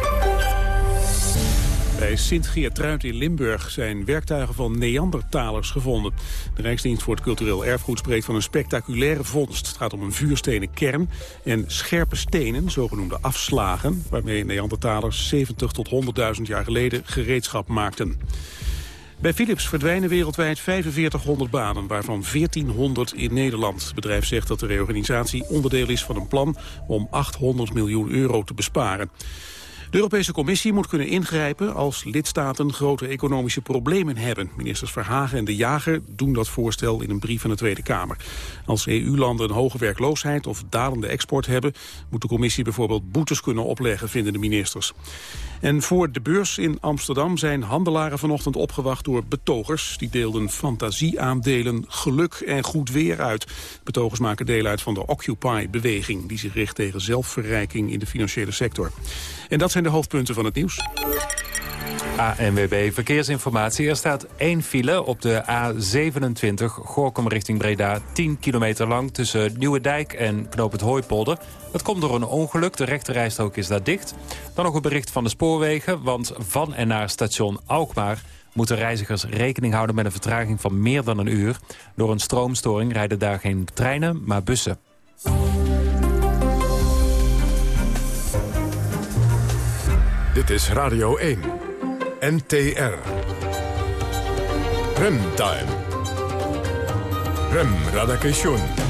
S2: Bij Sint-Geertruid in Limburg zijn werktuigen van Neandertalers gevonden. De Rijksdienst voor het Cultureel Erfgoed spreekt van een spectaculaire vondst. Het gaat om een vuurstenen kern en scherpe stenen, zogenoemde afslagen... waarmee Neandertalers 70 tot 100.000 jaar geleden gereedschap maakten. Bij Philips verdwijnen wereldwijd 4500 banen, waarvan 1400 in Nederland. Het bedrijf zegt dat de reorganisatie onderdeel is van een plan om 800 miljoen euro te besparen. De Europese Commissie moet kunnen ingrijpen als lidstaten grote economische problemen hebben. Ministers Verhagen en De Jager doen dat voorstel in een brief aan de Tweede Kamer. Als EU-landen een hoge werkloosheid of dalende export hebben... moet de Commissie bijvoorbeeld boetes kunnen opleggen, vinden de ministers. En voor de beurs in Amsterdam zijn handelaren vanochtend opgewacht door betogers. Die deelden fantasieaandelen, geluk en goed weer uit. Betogers maken deel uit van de Occupy-beweging... die zich richt tegen zelfverrijking in de financiële sector. En dat zijn de hoofdpunten van het nieuws.
S28: ANWB Verkeersinformatie. Er staat één file op de A27 Gorkum richting Breda. 10 kilometer lang tussen Nieuwedijk en Knoop het Hooipolder. Dat komt door een ongeluk. De rechterrijstrook is daar dicht. Dan nog een bericht van de spoorwegen. Want van en naar station Alkmaar moeten reizigers rekening houden met een vertraging van meer dan een uur. Door een stroomstoring rijden daar geen treinen, maar bussen.
S1: Dit is Radio 1. NTR. Remtime. Rem Radakation.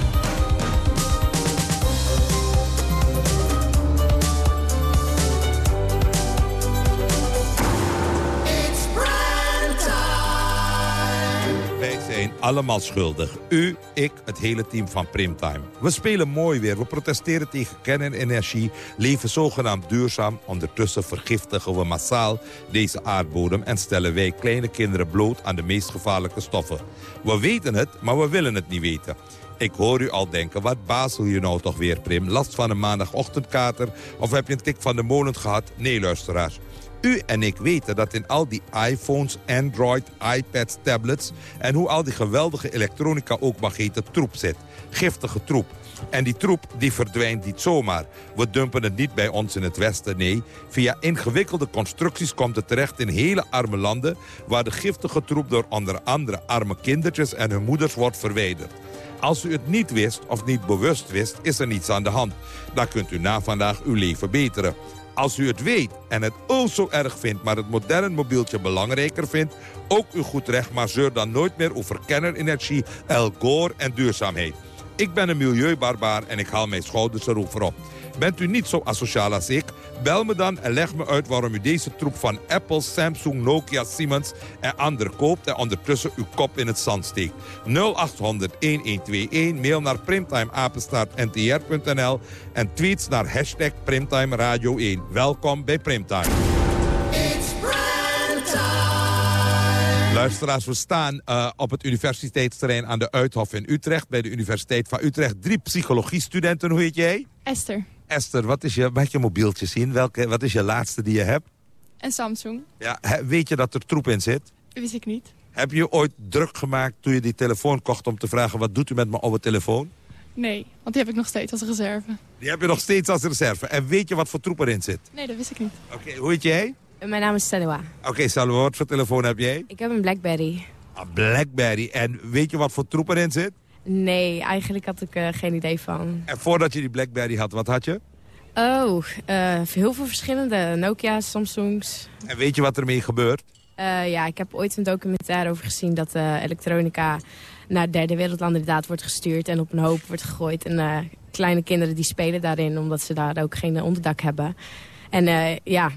S27: Allemaal schuldig. U, ik, het hele team van Primtime. We spelen mooi weer, we protesteren tegen kernenergie... leven zogenaamd duurzaam, ondertussen vergiftigen we massaal deze aardbodem... en stellen wij kleine kinderen bloot aan de meest gevaarlijke stoffen. We weten het, maar we willen het niet weten. Ik hoor u al denken, wat bazel je nou toch weer, Prim? Last van een maandagochtendkater? Of heb je een tik van de molen gehad? Nee, luisteraars. U en ik weten dat in al die iPhones, Android, iPads, tablets... en hoe al die geweldige elektronica ook mag heten, troep zit. Giftige troep. En die troep die verdwijnt niet zomaar. We dumpen het niet bij ons in het Westen, nee. Via ingewikkelde constructies komt het terecht in hele arme landen... waar de giftige troep door onder andere arme kindertjes en hun moeders wordt verwijderd. Als u het niet wist of niet bewust wist, is er niets aan de hand. Dan kunt u na vandaag uw leven beteren. Als u het weet en het ook zo erg vindt... maar het moderne mobieltje belangrijker vindt... ook uw goed recht, maar zeur dan nooit meer over kernenergie, El en duurzaamheid. Ik ben een milieubarbaar en ik haal mijn schouders erover op. Bent u niet zo asociaal als ik? Bel me dan en leg me uit waarom u deze troep van Apple, Samsung, Nokia, Siemens en anderen koopt... en ondertussen uw kop in het zand steekt. 0800-1121, mail naar primtimeapenstaartntr.nl... en tweets naar hashtag Primtime Radio 1. Welkom bij Primtime. Luisteraars, we staan uh, op het universiteitsterrein aan de Uithof in Utrecht... bij de Universiteit van Utrecht. Drie psychologiestudenten, hoe heet jij?
S29: Esther.
S27: Esther, wat is je, mag je mobieltje zien? Welke, wat is je laatste die je hebt?
S29: En Samsung.
S27: Ja, weet je dat er troep in zit?
S29: Wist ik niet.
S27: Heb je ooit druk gemaakt toen je die telefoon kocht om te vragen... wat doet u met mijn oude telefoon?
S29: Nee, want die heb ik nog steeds als reserve.
S27: Die heb je nog steeds als reserve. En weet je wat voor troep erin zit?
S29: Nee, dat wist ik niet.
S27: Oké, hoe heet jij?
S21: Mijn naam is Salwa.
S27: Oké, okay, Salwa, wat voor telefoon heb jij?
S21: Ik heb een Blackberry.
S27: Een Blackberry. En weet je wat voor troep erin zit?
S21: Nee, eigenlijk had ik uh, geen idee van.
S27: En voordat je die Blackberry had, wat had je?
S21: Oh, uh, heel veel verschillende. Nokia's, Samsungs.
S27: En weet je wat ermee gebeurt?
S21: Uh, ja, ik heb ooit een documentaire over gezien dat elektronica naar derde wereldlanden inderdaad wordt gestuurd en op een hoop wordt gegooid. En kleine kinderen die spelen daarin omdat ze daar ook geen onderdak hebben. En ja,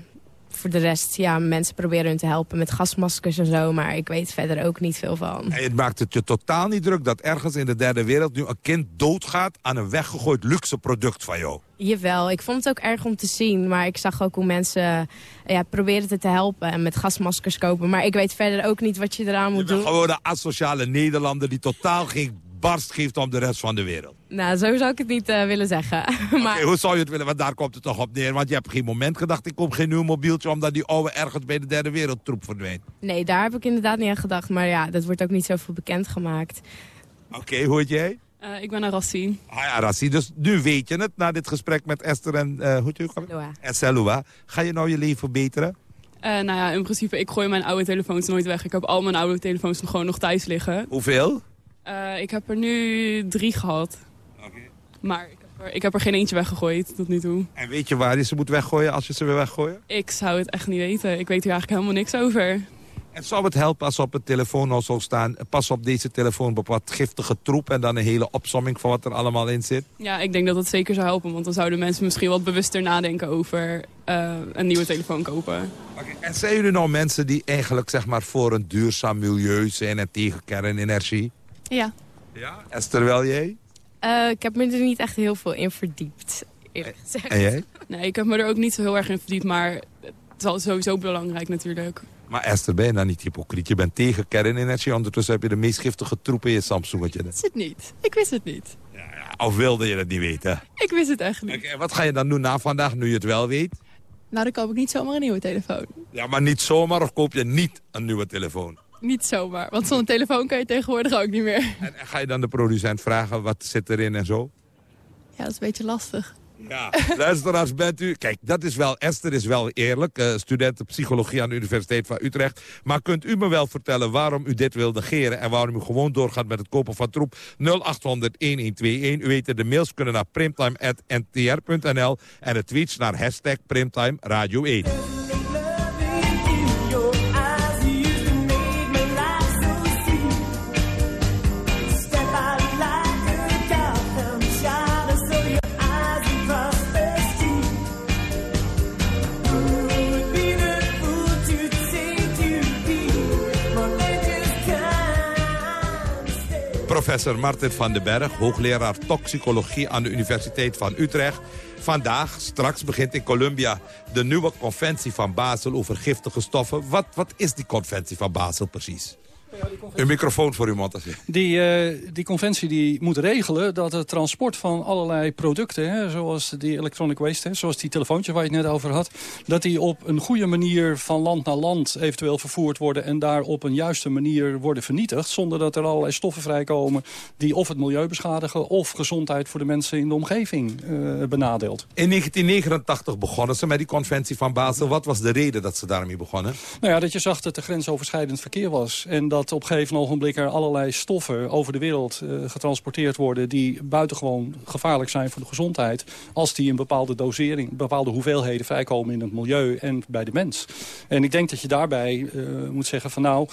S21: voor de rest, ja, mensen proberen hun te helpen met gasmaskers en zo. Maar ik weet verder ook niet veel van.
S27: En het maakt het je totaal niet druk dat ergens in de derde wereld... nu een kind doodgaat aan een weggegooid luxe product van jou.
S21: Jawel, ik vond het ook erg om te zien. Maar ik zag ook hoe mensen ja, proberen het te helpen en met gasmaskers kopen. Maar ik weet verder ook niet wat je eraan moet doen.
S27: Gewoon een asociale Nederlander die totaal geen barst geeft om de rest van de wereld.
S21: Nou, zo zou ik het niet uh, willen zeggen. (laughs) maar...
S27: Okay, hoe zou je het willen? Want daar komt het toch op neer. Want je hebt geen moment gedacht, ik koop geen nieuw mobieltje... omdat die oude ergens bij de derde wereldtroep verdwijnt.
S21: Nee, daar heb ik inderdaad niet aan gedacht. Maar ja, dat wordt ook niet zoveel bekendgemaakt.
S27: Oké, okay, hoe heet jij?
S30: Uh, ik ben Arassi.
S27: Ah ja, Arassi. Dus nu weet je het, na dit gesprek met Esther en... Uh, hoe heet je En Selua. Ga je nou je leven verbeteren?
S30: Uh, nou ja, in principe, ik gooi mijn oude telefoons nooit weg. Ik heb al mijn oude telefoons nog gewoon nog thuis liggen.
S27: Hoeveel?
S30: Uh, ik heb er nu drie gehad. Okay. Maar ik heb, er, ik heb er geen eentje weggegooid tot nu toe.
S27: En weet je waar je ze moet weggooien als je ze weer weggooien?
S30: Ik zou het echt niet weten. Ik weet hier eigenlijk helemaal niks over.
S27: En zou het helpen als op het telefoon al zou staan... pas op deze telefoon op wat giftige troep... en dan een hele opsomming van wat er allemaal in zit?
S30: Ja, ik denk dat dat zeker zou helpen. Want dan zouden mensen misschien wat bewuster nadenken over uh, een nieuwe telefoon kopen.
S27: Okay. En zijn jullie nou mensen die eigenlijk zeg maar, voor een duurzaam milieu zijn... en tegen kernenergie?
S21: Ja.
S27: Ja? Esther, wel jij?
S21: Uh, ik heb me er niet echt heel veel in verdiept, eerlijk gezegd.
S27: En jij?
S30: Nee, ik heb me er ook niet zo heel erg in verdiept, maar het is sowieso belangrijk natuurlijk.
S27: Maar Esther, ben je dan niet hypocriet? Je bent tegen kernenergie, ondertussen heb je de meest giftige troep in je Samsungetje.
S30: Ik wist het niet. Ik wist het niet.
S27: Ja, ja, of wilde je dat niet weten?
S30: Ik wist het echt niet.
S27: Okay, wat ga je dan doen na vandaag, nu je het wel weet?
S30: Nou, dan koop ik niet zomaar een nieuwe telefoon.
S27: Ja, maar niet zomaar of koop je niet een nieuwe telefoon?
S30: Niet zomaar, want zonder telefoon kan je tegenwoordig ook niet meer.
S27: En, en ga je dan de producent vragen wat zit erin en zo?
S30: Ja, dat is een beetje lastig.
S27: Ja, luisteraars, bent u... Kijk, dat is wel... Esther is wel eerlijk, uh, student psychologie aan de Universiteit van Utrecht. Maar kunt u me wel vertellen waarom u dit wil negeren... en waarom u gewoon doorgaat met het kopen van troep? 0800-1121. U weet de mails kunnen naar primtime.ntr.nl... en de tweets naar hashtag Primtime Radio 1. Professor Martin van den Berg, hoogleraar toxicologie aan de Universiteit van Utrecht. Vandaag, straks begint in Colombia de nieuwe conventie van Basel over giftige stoffen. Wat, wat is die conventie van Basel precies? Een microfoon voor uw mond.
S31: Die, uh, die conventie die moet regelen dat het transport van allerlei producten... Hè, zoals die electronic waste, hè, zoals die telefoontjes waar je het net over had... dat die op een goede manier van land naar land eventueel vervoerd worden... en daar op een juiste manier worden vernietigd... zonder dat er allerlei stoffen vrijkomen die of het milieu beschadigen... of gezondheid voor de mensen in de omgeving uh, benadeelt.
S27: In 1989 begonnen ze met die conventie van Basel. Wat was de reden dat ze daarmee begonnen?
S31: Nou ja, dat je zag dat er grensoverschrijdend verkeer was... en dat dat op een gegeven ogenblik er allerlei stoffen over de wereld uh, getransporteerd worden... die buitengewoon gevaarlijk zijn voor de gezondheid... als die in bepaalde dosering, bepaalde hoeveelheden vrijkomen in het milieu en bij de mens. En ik denk dat je daarbij uh, moet zeggen van nou...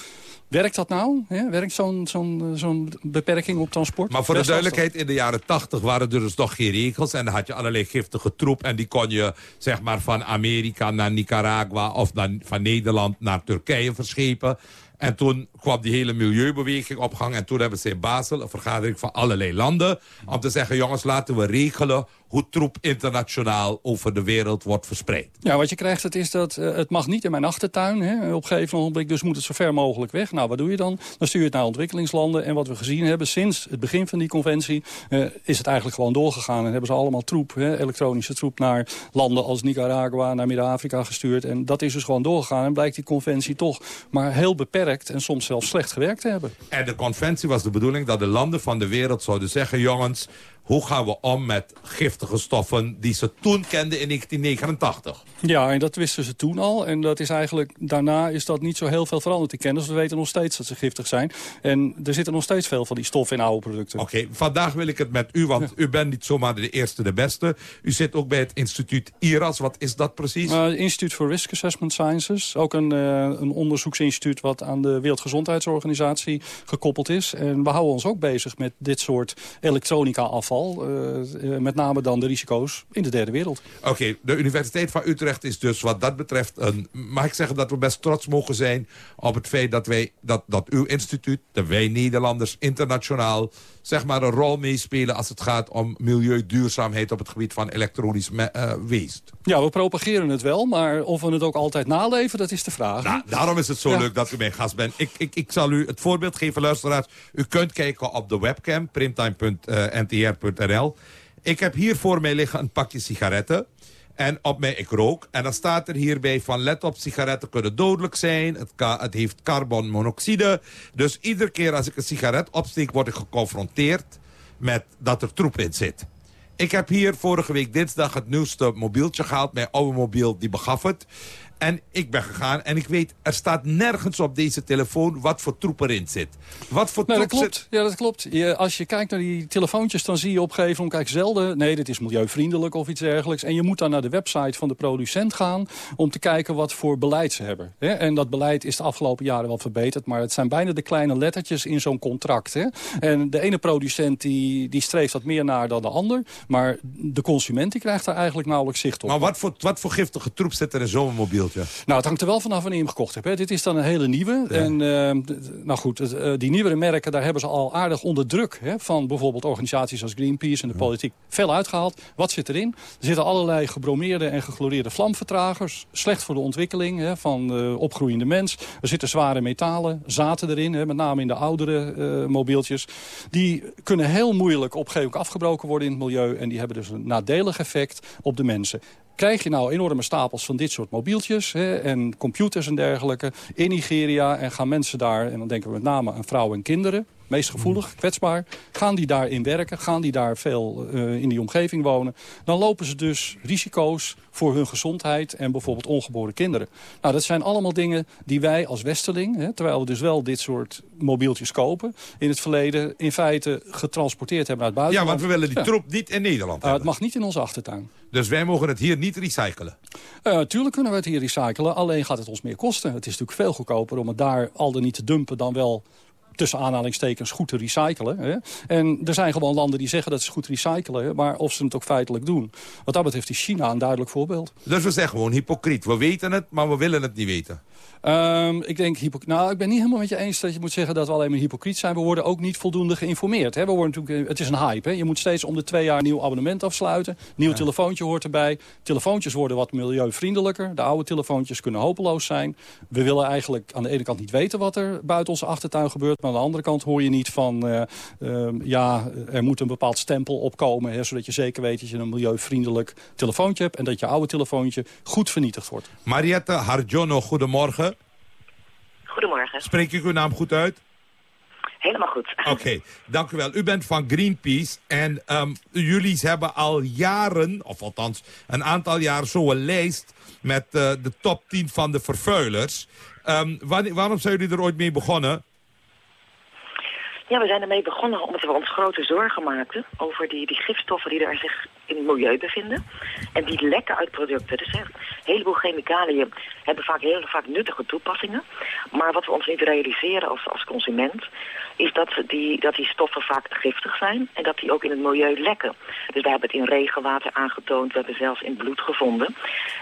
S31: Werkt dat nou? Ja, werkt zo'n zo'n zo'n beperking op transport?
S27: Maar voor de duidelijkheid, in de jaren tachtig waren er dus toch geen regels. En dan had je allerlei giftige troep. En die kon je zeg maar van Amerika naar Nicaragua... of dan van Nederland naar Turkije verschepen. En toen kwam die hele milieubeweging op gang. En toen hebben ze in Basel een vergadering van allerlei landen... om te zeggen, jongens, laten we regelen hoe troep internationaal over de wereld wordt verspreid.
S31: Ja, wat je krijgt het is dat uh, het mag niet in mijn achtertuin. Hè. Op een gegeven moment dus moet het zo ver mogelijk weg. Nou, wat doe je dan? Dan stuur je het naar ontwikkelingslanden. En wat we gezien hebben sinds het begin van die conventie... Uh, is het eigenlijk gewoon doorgegaan. En hebben ze allemaal troep, hè, elektronische troep... naar landen als Nicaragua, naar Midden-Afrika gestuurd. En dat is dus gewoon doorgegaan. En blijkt die conventie toch maar heel beperkt... en soms zelfs slecht gewerkt te hebben.
S27: En de conventie was de bedoeling dat de landen van de wereld zouden zeggen... jongens, hoe gaan we om met giftige stoffen die ze toen kenden in 1989?
S31: Ja, en dat wisten ze toen al. En dat is eigenlijk, daarna is dat niet zo heel veel veranderd. Die kennis, we weten nog steeds dat ze giftig zijn. En er zitten nog steeds veel van die stoffen in oude producten.
S27: Oké, vandaag wil ik het met u, want u bent niet zomaar de eerste, de beste. U zit ook bij het instituut IRAS. Wat is dat precies?
S31: Uh, Instituut for Risk Assessment Sciences. Ook een, uh, een onderzoeksinstituut wat aan de Wereldgezondheidsorganisatie gekoppeld is. En we houden ons ook bezig met dit soort elektronica afval geval. eh, eh, met name dan de risico's in de derde wereld.
S27: Oké, de Universiteit van Utrecht is dus wat dat betreft... Een, mag ik zeggen dat we best trots mogen zijn op het feit dat, wij, dat, dat uw instituut... de wij Nederlanders internationaal zeg maar een rol meespelen... als het gaat om milieuduurzaamheid op het gebied van elektronisch me- eh, waste.
S31: Ja, we propageren het wel, maar of we het ook altijd naleven, dat is de vraag.
S27: Nou, daarom is het zo
S31: Ja.
S27: leuk dat u mijn gast bent. Ik, ik, ik zal u het voorbeeld geven, luisteraars. U kunt kijken op de webcam, primtime.ntr.nl. Ik heb hier voor mij liggen een pakje sigaretten. En op mij, ik rook. En dan staat er hierbij van, let op, sigaretten kunnen dodelijk zijn. Het, het heeft carbonmonoxide. Dus iedere keer als ik een sigaret opsteek, word ik geconfronteerd met dat er troep in zit. Ik heb hier vorige week dinsdag het nieuwste mobieltje gehaald. Mijn oude mobiel, die begaf het. En ik ben gegaan en ik weet, er staat nergens op deze telefoon wat voor troep erin zit. Wat voor
S31: Nee, dat
S27: troep
S31: klopt.
S27: zit...
S31: Ja, dat klopt. Je, als je kijkt naar die telefoontjes, dan zie je op een gegeven moment... kijk, zelden, nee, dit is milieuvriendelijk of iets dergelijks. En je moet dan naar de website van de producent gaan... om te kijken wat voor beleid ze hebben. Hè? En dat beleid is de afgelopen jaren wel verbeterd... maar het zijn bijna de kleine lettertjes in zo'n contract. Hè? En de ene producent die, die streeft dat meer naar dan de ander... maar de consument die krijgt daar eigenlijk nauwelijks zicht op.
S27: Maar wat voor, wat voor giftige troep zit er in zo'n
S31: Nou, het hangt er wel vanaf wanneer je hem gekocht hebt. Hè. Dit is dan een hele nieuwe. En eh, nou goed, het, eh, die nieuwere merken, daar hebben ze al aardig onder druk... Hè, van bijvoorbeeld organisaties als Greenpeace en de politiek veel uitgehaald. Wat zit erin? Er zitten allerlei gebromeerde en gechloreerde vlamvertragers. Slecht voor de ontwikkeling hè, van de opgroeiende mens. Er zitten zware metalen, zaten erin, hè, met name in de oudere mobieltjes. Die kunnen heel moeilijk op een gegeven moment afgebroken worden in het milieu. En die hebben dus een nadelig effect op de mensen krijg je nou enorme stapels van dit soort mobieltjes hè, en computers en dergelijke in Nigeria. En gaan mensen daar, en dan denken we met name aan vrouwen en kinderen, meest gevoelig, kwetsbaar. Gaan die daarin werken, gaan die daar veel eh, in die omgeving wonen... dan lopen ze dus risico's voor hun gezondheid en bijvoorbeeld ongeboren kinderen. Nou, dat zijn allemaal dingen die wij als Westerling... Hè, terwijl we dus wel dit soort mobieltjes kopen... in het verleden in feite getransporteerd hebben naar het
S27: Ja,
S31: buitenland.
S27: want we willen die
S31: Ja.
S27: troep niet in Nederland
S31: Uh, het mag niet in onze achtertuin.
S27: Dus wij mogen het hier niet recyclen.
S31: Uh, tuurlijk kunnen we het hier recyclen, alleen gaat het ons meer kosten. Het is natuurlijk veel goedkoper om het daar al dan niet te dumpen... dan wel tussen aanhalingstekens goed te recyclen. Hè? En er zijn gewoon landen die zeggen dat ze goed recyclen... maar of ze het ook feitelijk doen. Wat dat betreft is China een duidelijk voorbeeld.
S27: Dus we zeggen gewoon hypocriet. We weten het, maar we willen het niet weten.
S31: Ehm, ik denk, nou, ik ben niet helemaal met je eens dat je moet zeggen dat we alleen maar hypocriet zijn. We worden ook niet voldoende geïnformeerd. Hè? We worden natuurlijk, eh, het is een hype. Hè? Je moet steeds om de twee jaar een nieuw abonnement afsluiten. Nieuw telefoontje hoort erbij. Telefoontjes worden wat milieuvriendelijker. De oude telefoontjes kunnen hopeloos zijn. We willen eigenlijk aan de ene kant niet weten wat er buiten onze achtertuin gebeurt. Maar aan de andere kant hoor je niet van... eh, ehm, ja, er moet een bepaald stempel opkomen. Hè, zodat je zeker weet dat je een milieuvriendelijk telefoontje hebt. En dat je oude telefoontje goed vernietigd wordt.
S27: Mariette Harjono, goedemorgen. Spreek ik uw naam goed uit?
S32: Helemaal goed.
S27: Oké, dank u wel. U bent van Greenpeace en ehm, jullie hebben al jaren, of althans een aantal jaar, zo'n lijst met eh, de top 10 van de vervuilers. Ehm, waarom zijn jullie er ooit mee begonnen?
S32: Ja, we zijn ermee begonnen omdat we ons grote zorgen maakten over die, die gifstoffen die daar zich in het milieu bevinden. En die lekken uit producten. Dus een heleboel chemicaliën hebben vaak heel vaak nuttige toepassingen. Maar wat we ons niet realiseren als, als consument is dat die, dat die stoffen vaak giftig zijn en dat die ook in het milieu lekken. Dus wij hebben het in regenwater aangetoond, we hebben zelfs in bloed gevonden.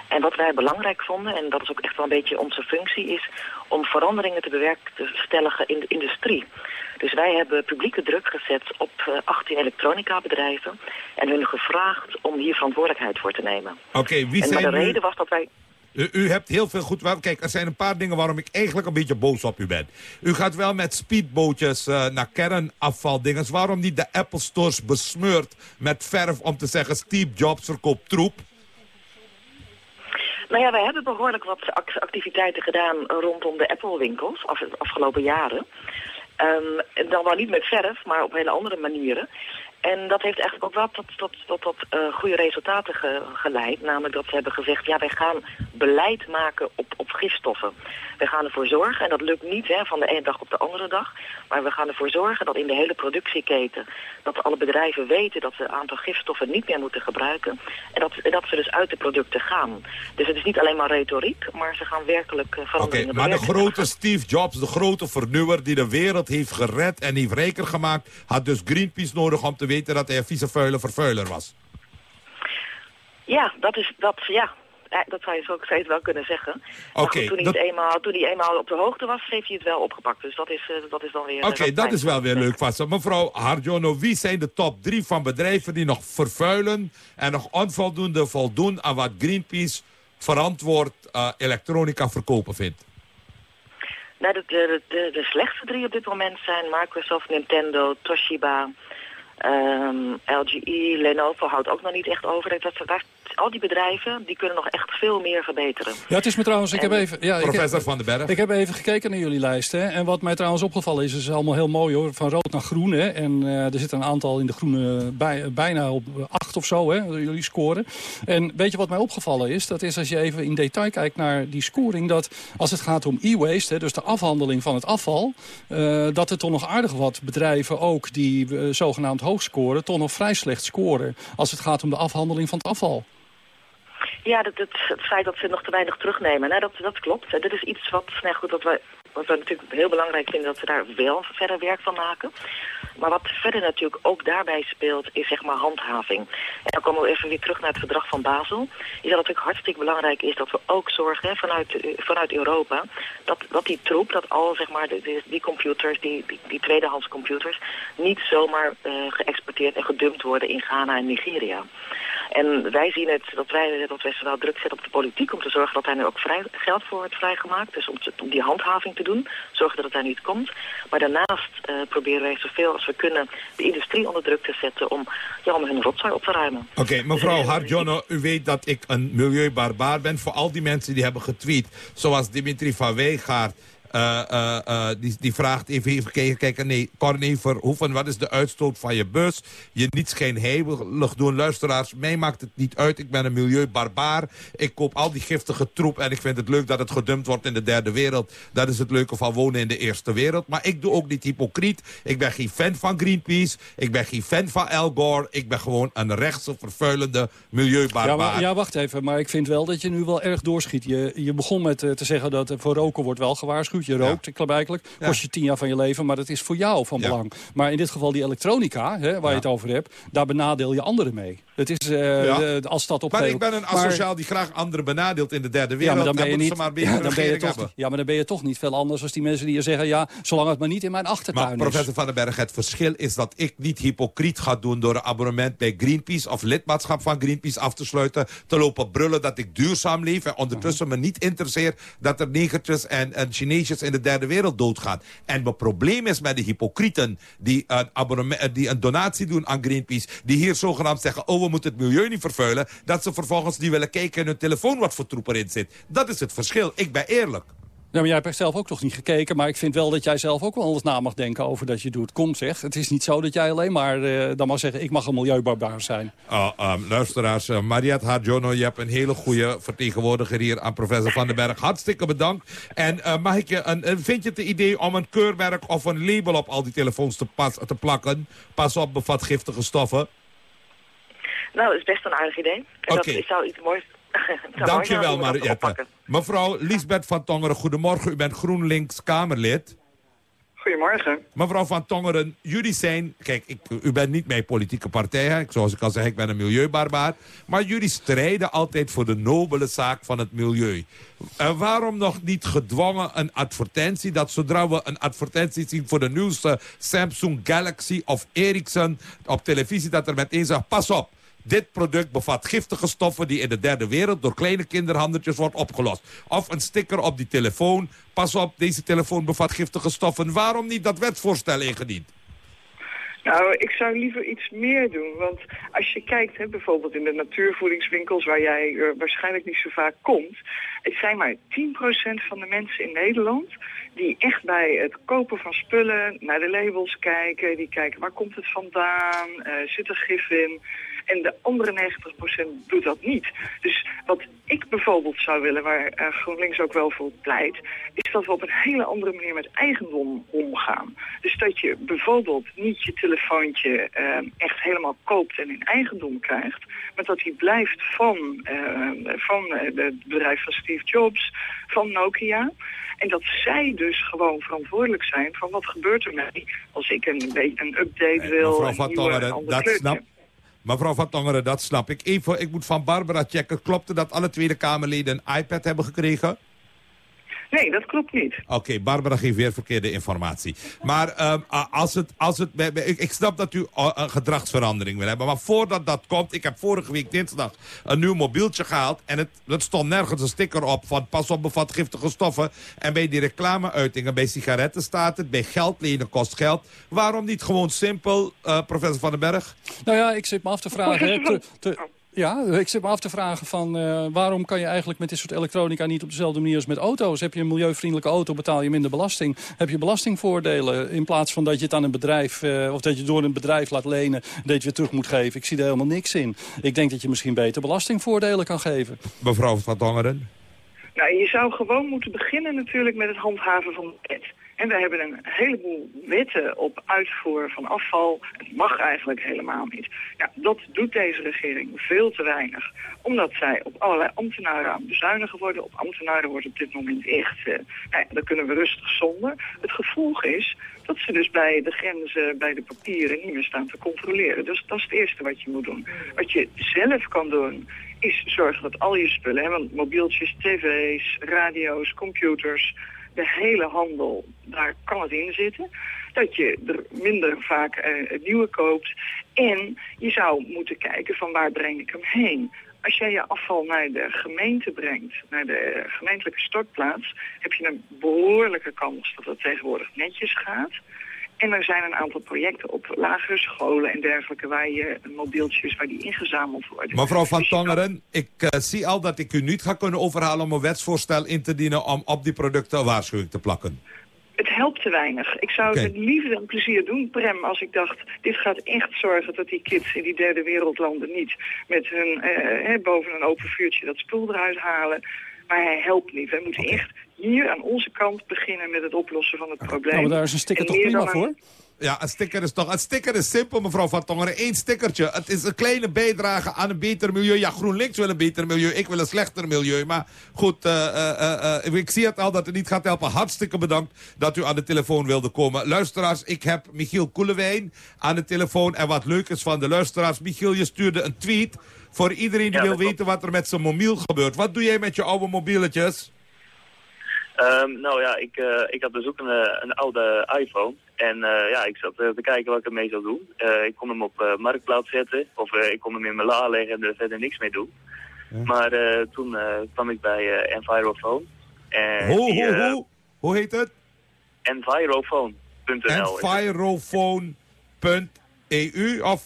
S32: En wat wij belangrijk vonden, en dat is ook echt wel een beetje onze functie, is om veranderingen te bewerkstelligen in de industrie. Dus wij hebben publieke druk gezet op eh, 18 elektronica bedrijven en hun gevraagd om hier verantwoordelijkheid voor te nemen.
S27: Oké, wie
S32: en maar
S27: zijn
S32: de
S27: nu-
S32: reden was dat wij...
S27: U, u hebt heel veel goed... Kijk, er zijn een paar dingen waarom ik eigenlijk een beetje boos op u ben. U gaat wel met speedbootjes eh, naar kernafvaldingen. Waarom niet de Apple Stores besmeurd met verf om te zeggen... Steve Jobs verkoopt troep?
S32: Nou ja, wij hebben behoorlijk wat ac- activiteiten gedaan rondom de Apple-winkels af, afgelopen jaren. Ehm, dan wel niet met verf, maar op hele andere manieren. En dat heeft eigenlijk ook wel tot, tot, tot, eh, goede resultaten ge- geleid. Namelijk dat ze hebben gezegd, ja, wij gaan beleid maken op, op gifstoffen. We gaan ervoor zorgen, en dat lukt niet hè, van de ene dag op de andere dag... maar we gaan ervoor zorgen dat in de hele productieketen... dat alle bedrijven weten dat ze een aantal gifstoffen niet meer moeten gebruiken... en dat, en dat ze dus uit de producten gaan. Dus het is niet alleen maar retoriek, maar ze gaan werkelijk
S27: Oké,
S32: veranderingen
S27: maar de grote Steve Jobs, de grote vernieuwer... die de wereld heeft gered en heeft rijker gemaakt... had dus Greenpeace nodig om te weten dat hij een vieze vuile vervuiler was.
S32: Ja, dat is, dat, ja, ja, dat zou je zo ook steeds wel kunnen zeggen.
S27: Oké,
S32: toen, hij
S27: dat-
S32: eenmaal, toen hij eenmaal op de hoogte was, heeft hij het wel opgepakt. Dus dat is, eh, dat is dan weer...
S27: Oké,
S32: eh,
S27: dat is wel weer leuk vast. Mevrouw Harjono, wie zijn de top drie van bedrijven die nog vervuilen... en nog onvoldoende voldoen aan wat Greenpeace verantwoord eh, elektronica verkopen vindt?
S32: Nou, de, de, de, de slechtste drie op dit moment zijn Microsoft, Nintendo, Toshiba, ehm, LGE, Lenovo houdt ook nog niet echt over. Dat, dat- al die bedrijven die kunnen nog echt veel meer verbeteren.
S31: Ja, het is me trouwens, ik heb
S32: En-
S31: even... Ja, ik heb-
S27: Professor Van den Berg.
S31: Ik heb even gekeken naar jullie lijst. Hè. En wat mij trouwens opgevallen is, is allemaal heel mooi hoor. Van rood naar groen. Hè. En eh, er zitten een aantal in de groene bij, bijna op acht of zo. Hè, jullie scoren. En weet je wat mij opgevallen is? Dat is als je even in detail kijkt naar die scoring. Dat als het gaat om e-waste, hè, dus de afhandeling van het afval. eh, dat er toch nog aardig wat bedrijven ook die eh, zogenaamd hoog scoren. Toch nog vrij slecht scoren. Als het gaat om de afhandeling van het afval.
S32: Ja, dat, het, het feit dat ze nog te weinig terugnemen, nou, dat, dat klopt. Dit is iets wat, nou goed, dat we, wat we natuurlijk heel belangrijk vinden dat ze daar wel verder werk van maken. Maar wat verder natuurlijk ook daarbij speelt, is zeg maar handhaving. En dan komen we even weer terug naar het verdrag van Basel. Is dat natuurlijk hartstikke belangrijk is dat we ook zorgen vanuit, eh, vanuit Europa... Dat, dat die troep, dat al zeg maar de- die computers, die, die, die tweedehands computers... niet zomaar eh, geëxporteerd en gedumpt worden in Ghana en Nigeria. En wij zien het, dat wij, dat wij zowel druk zetten op de politiek om te zorgen dat daar nu ook vrij, geld voor wordt vrijgemaakt. Dus om, om die handhaving te doen, zorgen dat het daar niet komt. Maar daarnaast eh, proberen wij zoveel als we kunnen de industrie onder druk te zetten om, ja, om hun rotzooi op te ruimen.
S27: Oké, mevrouw Harjono, u weet dat ik een milieubarbaar ben... voor al die mensen die hebben getweet. Zoals Dimitri van Weegaard. Eh, eh, eh, die, die vraagt even, even kijken. Nee, Corné Verhoeven, wat is de uitstoot van je bus? Je niet schijnheilig doen. Luisteraars, mij maakt het niet uit. Ik ben een milieubarbaar. Ik koop al die giftige troep en ik vind het leuk dat het gedumpt wordt in de derde wereld. Dat is het leuke van wonen in de eerste wereld. Maar ik doe ook niet hypocriet. Ik ben geen fan van Greenpeace. Ik ben geen fan van Al Gore. Ik ben gewoon een rechtse, vervuilende milieubarbaar.
S31: Ja, ja, wacht even. Maar ik vind wel dat je nu wel erg doorschiet. Je, je begon met te zeggen dat voor roken wordt wel gewaarschuwd. Je rookt, klaarblijkelijk. Kost je tien jaar van je leven, maar dat is voor jou van belang. Maar in dit geval die elektronica, hè, waar je het over hebt... daar benadeel je anderen mee. Het is, eh,
S27: Ja.
S31: de- als dat op
S27: Maar ik ben een
S31: maar-
S27: asociaal die graag anderen benadeelt in de derde
S31: Ja,
S27: wereld.
S31: maar (laughs) dan ben je niet,
S27: maar
S31: ja, dan ben je toch,
S27: hebben.
S31: ja, maar dan ben je toch niet veel anders als die mensen die je zeggen... ja, zolang het maar niet in mijn achtertuin
S27: Maar
S31: is.
S27: professor Van den Berg, het verschil is dat ik niet hypocriet ga doen... door een abonnement bij Greenpeace of lidmaatschap van Greenpeace af te sluiten... te lopen brullen dat ik duurzaam leef... en ondertussen me niet interesseert dat er negertjes en, en In de derde wereld doodgaan. En mijn probleem is met de hypocrieten die een, eh, die een donatie doen aan Greenpeace... die hier zogenaamd zeggen, oh, we moeten het milieu niet vervuilen... dat ze vervolgens niet willen kijken in hun telefoon wat voor troep erin zit. Dat is het verschil. Ik ben eerlijk.
S31: Ja, maar jij hebt er zelf ook nog niet gekeken. Maar ik vind wel dat jij zelf ook wel eens na mag denken over dat je doet. Kom zeg, het is niet zo dat jij alleen maar eh, dan mag zeggen... ik mag een milieubarbaar zijn.
S27: Oh, ehm, luisteraars, uh, Mariette Harjono, je hebt een hele goede vertegenwoordiger hier aan professor Van den Berg. Hartstikke bedankt. En eh, mag ik je een, vind je het een idee om een keurmerk of een label op al die telefoons te, pas, te plakken? Pas op, bevat giftige stoffen.
S32: Nou, dat is best een aardig idee. En
S27: Oké.
S32: Dat zou iets moois... (laughs)
S27: Dankjewel, Mariette. Mevrouw Liesbeth van Tongeren, goedemorgen. U bent GroenLinks Kamerlid.
S33: Goedemorgen.
S27: Mevrouw van Tongeren, jullie zijn... Kijk, ik, u bent niet mijn politieke partij. Hè. Zoals ik al zeg, ik ben een milieubarbaar. Maar jullie strijden altijd voor de nobele zaak van het milieu. En waarom nog niet gedwongen een advertentie... dat zodra we een advertentie zien voor de nieuwste Samsung Galaxy of Ericsson op televisie... dat er meteen zegt, pas op. Dit product bevat giftige stoffen die in de derde wereld door kleine kinderhandeltjes wordt opgelost. Of een sticker op die telefoon. Pas op, deze telefoon bevat giftige stoffen. Waarom niet dat wetsvoorstel ingediend?
S33: Nou, ik zou liever iets meer doen. Want als je kijkt, hè, bijvoorbeeld in de natuurvoedingswinkels... waar jij eh, waarschijnlijk niet zo vaak komt... het zijn maar 10% van de mensen in Nederland... die echt bij het kopen van spullen naar de labels kijken. Die kijken, waar komt het vandaan? Eh, zit er gif in? En de andere 90% doet dat niet. Dus wat ik bijvoorbeeld zou willen, waar eh, GroenLinks ook wel voor pleit... is dat we op een hele andere manier met eigendom omgaan. Dus dat je bijvoorbeeld niet je telefoontje eh, echt helemaal koopt en in eigendom krijgt... maar dat die blijft van, eh, van het bedrijf van Steve Jobs, van Nokia... En dat zij dus gewoon verantwoordelijk zijn van wat gebeurt er met mij als ik een, beetje een update wil.
S27: Mevrouw dat snap, mevrouw Van Tongeren, dat snap ik. Even, ik moet van Barbara checken. Klopt het dat alle Tweede Kamerleden een iPad hebben gekregen?
S33: Nee, dat klopt niet.
S27: Oké, Barbara geeft weer verkeerde informatie. Maar ehm, als het, als het, ik, ik snap dat u een gedragsverandering wil hebben. Maar voordat dat komt, ik heb vorige week dinsdag een nieuw mobieltje gehaald. En het, er stond nergens een sticker op van pas op bevat giftige stoffen. En bij die reclameuitingen, bij sigaretten staat het. Bij geld lenen kost geld. Waarom niet gewoon simpel, eh, professor Van den Berg?
S31: Nou ja, ik zit me af te vragen... hè, te- te- ja, ik zit me af te vragen van eh, waarom kan je eigenlijk met dit soort elektronica niet op dezelfde manier als met auto's? Heb je een milieuvriendelijke auto, betaal je minder belasting. Heb je belastingvoordelen in plaats van dat je het aan een bedrijf, eh, of dat je door een bedrijf laat lenen, dat je het weer terug moet geven. Ik zie er helemaal niks in. Ik denk dat je misschien beter belastingvoordelen kan geven.
S27: Mevrouw Van Tongeren?
S33: Nou, je zou gewoon moeten beginnen natuurlijk met het handhaven van de wet. En we hebben een heleboel wetten op uitvoer van afval. Het mag eigenlijk helemaal niet. Ja, dat doet deze regering veel te weinig. Omdat zij op allerlei ambtenaren aan bezuinigen worden. Op ambtenaren wordt op dit moment echt... eh, nou daar kunnen we rustig zonder. Het gevolg is dat ze dus bij de grenzen, bij de papieren niet meer staan te controleren. Dus dat is het eerste wat je moet doen. Wat je zelf kan doen, is zorgen dat al je spullen, hè, want mobieltjes, tv's, radio's, computers, de hele handel, daar kan het in zitten. Dat je er minder vaak het nieuwe koopt. En je zou moeten kijken van waar breng ik hem heen. Als jij je afval naar de gemeente brengt, naar de gemeentelijke stortplaats, heb je een behoorlijke kans dat het tegenwoordig netjes gaat. En er zijn een aantal projecten op lagere scholen en dergelijke waar je mobieltjes, waar die ingezameld worden.
S27: Mevrouw Van Tongeren, ik eh, zie al dat ik u niet ga kunnen overhalen om een wetsvoorstel in te dienen om op die producten waarschuwing te plakken.
S33: Het helpt te weinig. Ik zou het liefde en plezier doen, Prem, als ik dacht... dit gaat echt zorgen dat die kids in die derde wereldlanden niet... met hun eh, hè, boven een open vuurtje dat spul eruit halen. Maar hij helpt niet. We moeten echt hier aan onze kant beginnen met het oplossen van het probleem.
S31: Nou, daar is een sticker toch prima
S33: een-
S31: voor?
S27: Ja, een sticker is toch... Een sticker is simpel, mevrouw Van Tongeren. Eén stickertje. Het is een kleine bijdrage aan een beter milieu. Ja, GroenLinks wil een beter milieu. Ik wil een slechter milieu. Maar goed, eh, eh, eh, ik zie het al dat het niet gaat helpen. Hartstikke bedankt dat u aan de telefoon wilde komen. Luisteraars, ik heb Michiel Koelewijn aan de telefoon. En wat leuk is van de luisteraars... Michiel, je stuurde een tweet voor iedereen die
S34: Ja,
S27: wil weten wat er met zijn mobiel gebeurt. Wat doe jij met je oude mobieletjes?
S34: Ehm, nou ja, ik, ik had dus ook een, een oude iPhone. En eh, ja, ik zat eh, te kijken wat ik ermee zou doen. Eh, ik kon hem op marktplaats zetten. Of ik kon hem in mijn la leggen en er verder niks mee doen. Maar toen kwam ik bij Envirophone. En
S27: Ho,
S34: die,
S27: ho, ho. Hoe heet het?
S34: Envirophone.nl.
S27: Envirophone.eu of...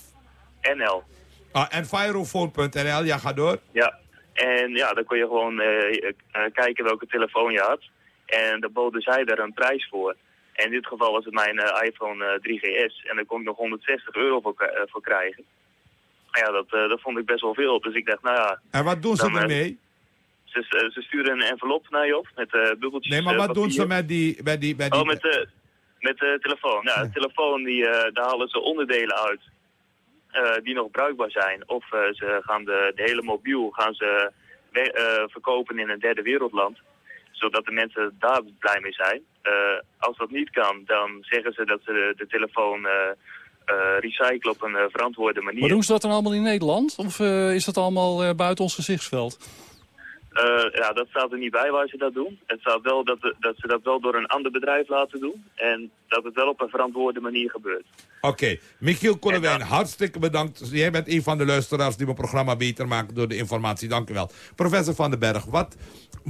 S34: NL.
S27: Ah, envirophone.nl, ja, ga door.
S34: Ja, en ja, dan kon je gewoon kijken welke telefoon je had. En dan boden zij daar een prijs voor. En in dit geval was het mijn eh, iPhone eh, 3GS. En daar kon ik nog 160 euro voor, eh, voor krijgen. Nou Ja, dat, dat vond ik best wel veel. Dus ik dacht, nou ja...
S27: En wat doen ze
S34: dan,
S27: ermee?
S34: Ze, ze sturen een envelop naar je op met eh bubbeltjes
S27: Nee, maar wat doen ze met die... Met die, met die
S34: Oh, met de, met de telefoon. Ja, de telefoon, die, daar halen ze onderdelen uit die nog bruikbaar zijn. Of ze gaan de, de hele mobiel gaan ze verkopen in een derde wereldland. Zodat de mensen daar blij mee zijn. Eh, als dat niet kan, dan zeggen ze dat ze de, de telefoon eh, eh, recyclen op een verantwoorde manier.
S31: Maar doen ze dat dan allemaal in Nederland? Of is dat allemaal buiten ons gezichtsveld?
S34: Eh, ja, dat staat er niet bij waar ze dat doen. Het staat wel dat, dat ze dat wel door een ander bedrijf laten doen. En dat het wel op een verantwoorde manier gebeurt.
S27: Oké, Michiel Kollewijn, hartstikke bedankt. Jij bent een van de luisteraars die mijn programma beter maken door de informatie. Dank u wel. Professor Van den Berg, wat,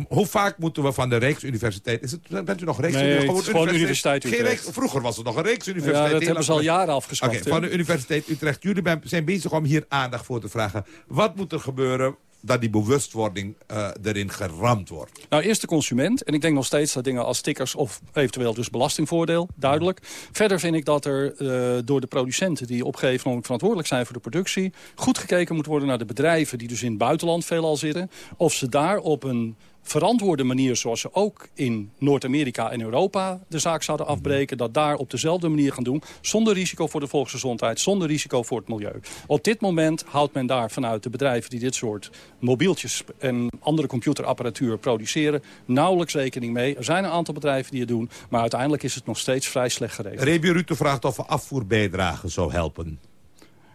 S27: hoe vaak moeten we van de Rijksuniversiteit... Is het, bent u nog Rijksuniversiteit?
S31: Nee, het is gewoon Universiteit
S27: Geen
S31: Utrecht.
S27: Rijks- vroeger was het nog een Rijksuniversiteit.
S31: Ja, dat hebben ze al jaren afgeschaft,
S27: Oké,
S31: hè?
S27: van de Universiteit Utrecht. Jullie zijn bezig om hier aandacht voor te vragen. Wat moet er gebeuren dat die bewustwording uh, erin geramd wordt?
S31: Nou, eerst de consument. En ik denk nog steeds dat dingen als stickers of eventueel dus belastingvoordeel, duidelijk. Verder vind ik dat er uh, door de producenten die op een gegeven verantwoordelijk zijn voor de productie, goed gekeken moet worden naar de bedrijven die dus in het buitenland veelal zitten. Of ze daar op een verantwoorde manier zoals ze ook in Noord-Amerika en Europa de zaak zouden
S27: Mhm.
S31: afbreken... dat daar op dezelfde manier gaan doen, zonder risico voor de volksgezondheid... zonder risico voor het milieu. Op dit moment houdt men daar vanuit de bedrijven die dit soort mobieltjes... en andere computerapparatuur produceren nauwelijks rekening mee. Er zijn een aantal bedrijven die het doen, maar uiteindelijk is het nog steeds vrij slecht geregeld.
S27: Rebi Rutte vraagt of een afvoerbijdrage zou helpen.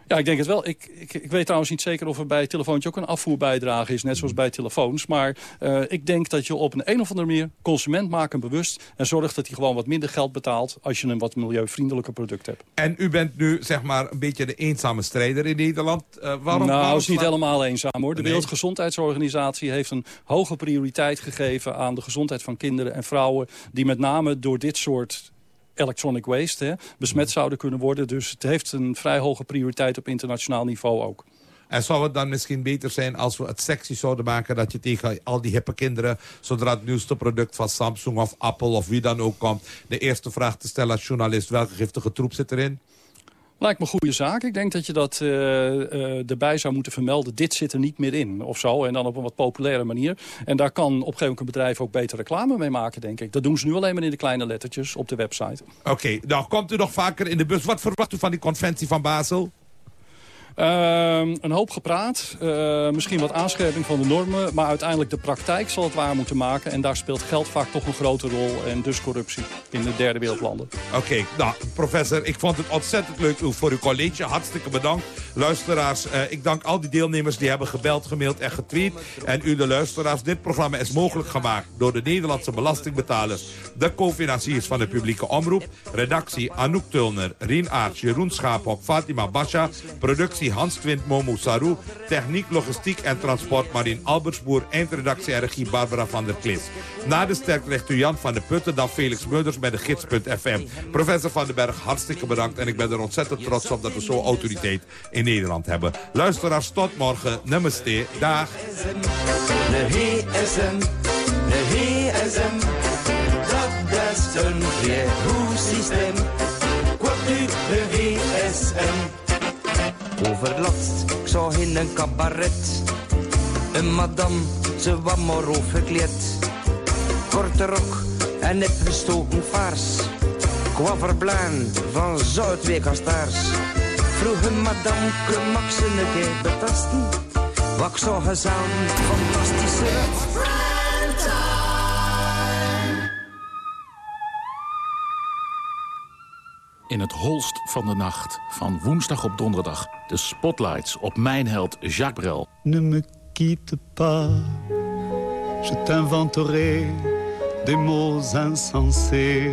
S31: Ja, ik denk het wel. Ik, ik, ik weet trouwens niet zeker of er bij telefoontje ook een afvoerbijdrage is. Net zoals bij telefoons. Maar uh, ik denk dat je op een, een of andere manier consument maakt hem bewust. En zorgt dat hij gewoon wat minder geld betaalt als je een wat milieuvriendelijker product hebt.
S27: En u bent nu zeg maar een beetje de eenzame strijder in Nederland. Uh, waarom,
S31: nou,
S27: waarom
S31: is niet helemaal eenzaam hoor. De
S27: Nee.
S31: Wereldgezondheidsorganisatie heeft een hoge prioriteit gegeven aan de gezondheid van kinderen en vrouwen. Die met name door dit soort electronic waste hè, besmet zouden kunnen worden. Dus het heeft een vrij hoge prioriteit op internationaal niveau ook.
S27: En zou het dan misschien beter zijn als we het sexy zouden maken... dat je tegen al die hippe kinderen, zodra het nieuwste product van Samsung of Apple of wie dan ook komt... de eerste vraag te stellen als journalist, welke giftige troep zit erin?
S31: Lijkt me goede zaak. Ik denk dat je dat uh, uh, erbij zou moeten vermelden. Dit zit er niet meer in, of zo. En dan op een wat populaire manier. En daar kan op een gegeven moment een bedrijf ook beter reclame mee maken, denk ik. Dat doen ze nu alleen maar in de kleine lettertjes op de website.
S27: Oké, okay, nou komt u nog vaker in de bus. Wat verwacht u van die conventie van Basel?
S31: Uh, een hoop gepraat, uh, misschien wat aanscherping van de normen... maar uiteindelijk de praktijk zal het waar moeten maken... en daar speelt geld vaak toch een grote rol en dus corruptie in de derde wereldlanden.
S27: Oké, nou professor, ik vond het ontzettend leuk voor uw college. Hartstikke bedankt. Luisteraars, uh, ik dank al die deelnemers die hebben gebeld, gemaild en getweet. En u de luisteraars, dit programma is mogelijk gemaakt... door de Nederlandse belastingbetalers, de co-financiers van de publieke omroep... redactie Anouk Tulner, Rien Aarts, Jeroen Schaapop, Fatima Basha... productie Hans Twint Momo Saru. Techniek, logistiek en transport Marien Albersboer. Eindredactie en regie Barbara van der Klis. Na de sterk ligt u Jan van de Putten, dan Felix Meurders met de gids.fm. Professor Van den Berg, hartstikke bedankt. En ik ben er ontzettend trots op dat we zo'n autoriteit in Nederland hebben. Luisteraars, tot morgen. Namaste. Dag.
S25: Dat is een systeem. U de GSM. Overlast, ik zag in een cabaret. Een madame, ze was maar overkleed. Korte rok en net gestoken vaars. Qua verblaan van Zuidwijk als taars. Vroeg een madame, mag ze een keer betasten? Wat ik zag fantastische
S35: In het holst van de nacht, van woensdag op donderdag... de spotlights op mijn held Jacques Brel.
S36: Ne me quitte pas, je t'inventerai des mots insensés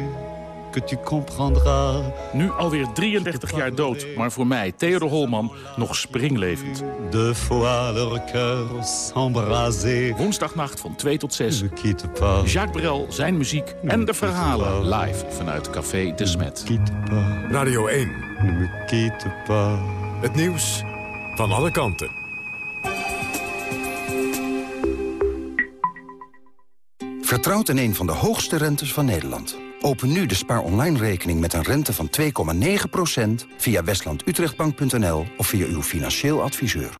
S36: que tu comprendras.
S35: Nu alweer 33 jaar dood, maar voor mij, Theodor Holman, nog springlevend.
S36: De fois leur cœur s'embraser.
S35: Woensdagnacht van 2 tot 6.
S36: Ne quitte pas.
S35: Jacques Brel, zijn muziek en de verhalen live vanuit Café de Smet.
S1: Radio 1.
S36: Ne me quitte pas.
S1: Het nieuws van alle kanten.
S37: Vertrouwt in een van de hoogste rentes van Nederland. Open nu de spaar online rekening met een rente van 2,9% via westlandutrechtbank.nl of via uw financieel adviseur.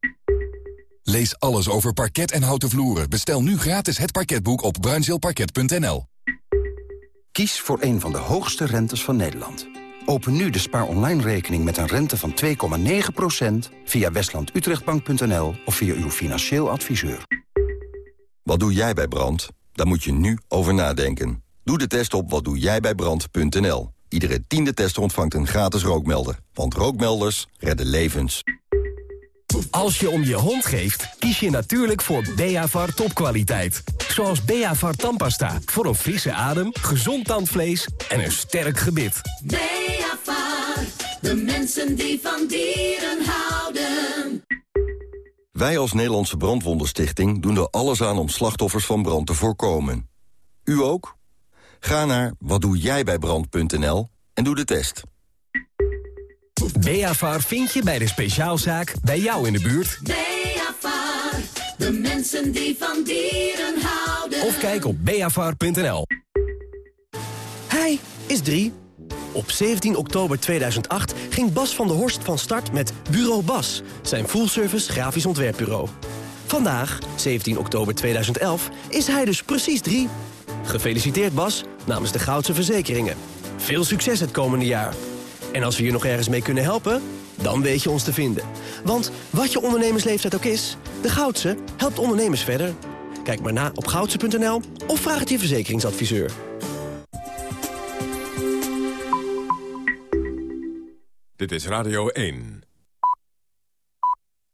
S38: Lees alles over parket en houten vloeren. Bestel nu gratis het parketboek op bruinzeelparket.nl.
S37: Kies voor een van de hoogste rentes van Nederland. Open nu de spaar online rekening met een rente van 2,9% via westlandutrechtbank.nl of via uw financieel adviseur.
S39: Wat doe jij bij brand? Daar moet je nu over nadenken. Doe de test op watdoejijbijbrand.nl. Iedere tiende tester ontvangt een gratis rookmelder. Want rookmelders redden levens.
S40: Als je om je hond geeft, kies je natuurlijk voor Beavar topkwaliteit. Zoals Beavar tandpasta. Voor een frisse adem, gezond tandvlees en een sterk gebit.
S41: Beavar, de mensen die van dieren houden.
S39: Wij als Nederlandse Brandwondenstichting doen er alles aan om slachtoffers van brand te voorkomen. U ook? Ga naar watdoejijbijbrand.nl en doe de test.
S40: Beavar vind je bij de speciaalzaak bij jou in de buurt.
S41: Beavar, De mensen die van dieren houden.
S40: Of kijk op beavar.nl.
S42: Hij is drie. Op 17 oktober 2008 ging Bas van der Horst van start met Bureau Bas, zijn full-service grafisch ontwerpbureau. Vandaag, 17 oktober 2011, is hij dus precies drie. Gefeliciteerd Bas, namens de Goudse Verzekeringen. Veel succes het komende jaar. En als we je nog ergens mee kunnen helpen, dan weet je ons te vinden. Want wat je ondernemersleeftijd ook is, de Goudse helpt ondernemers verder. Kijk maar na op goudse.nl of vraag het je verzekeringsadviseur.
S1: Dit is Radio 1.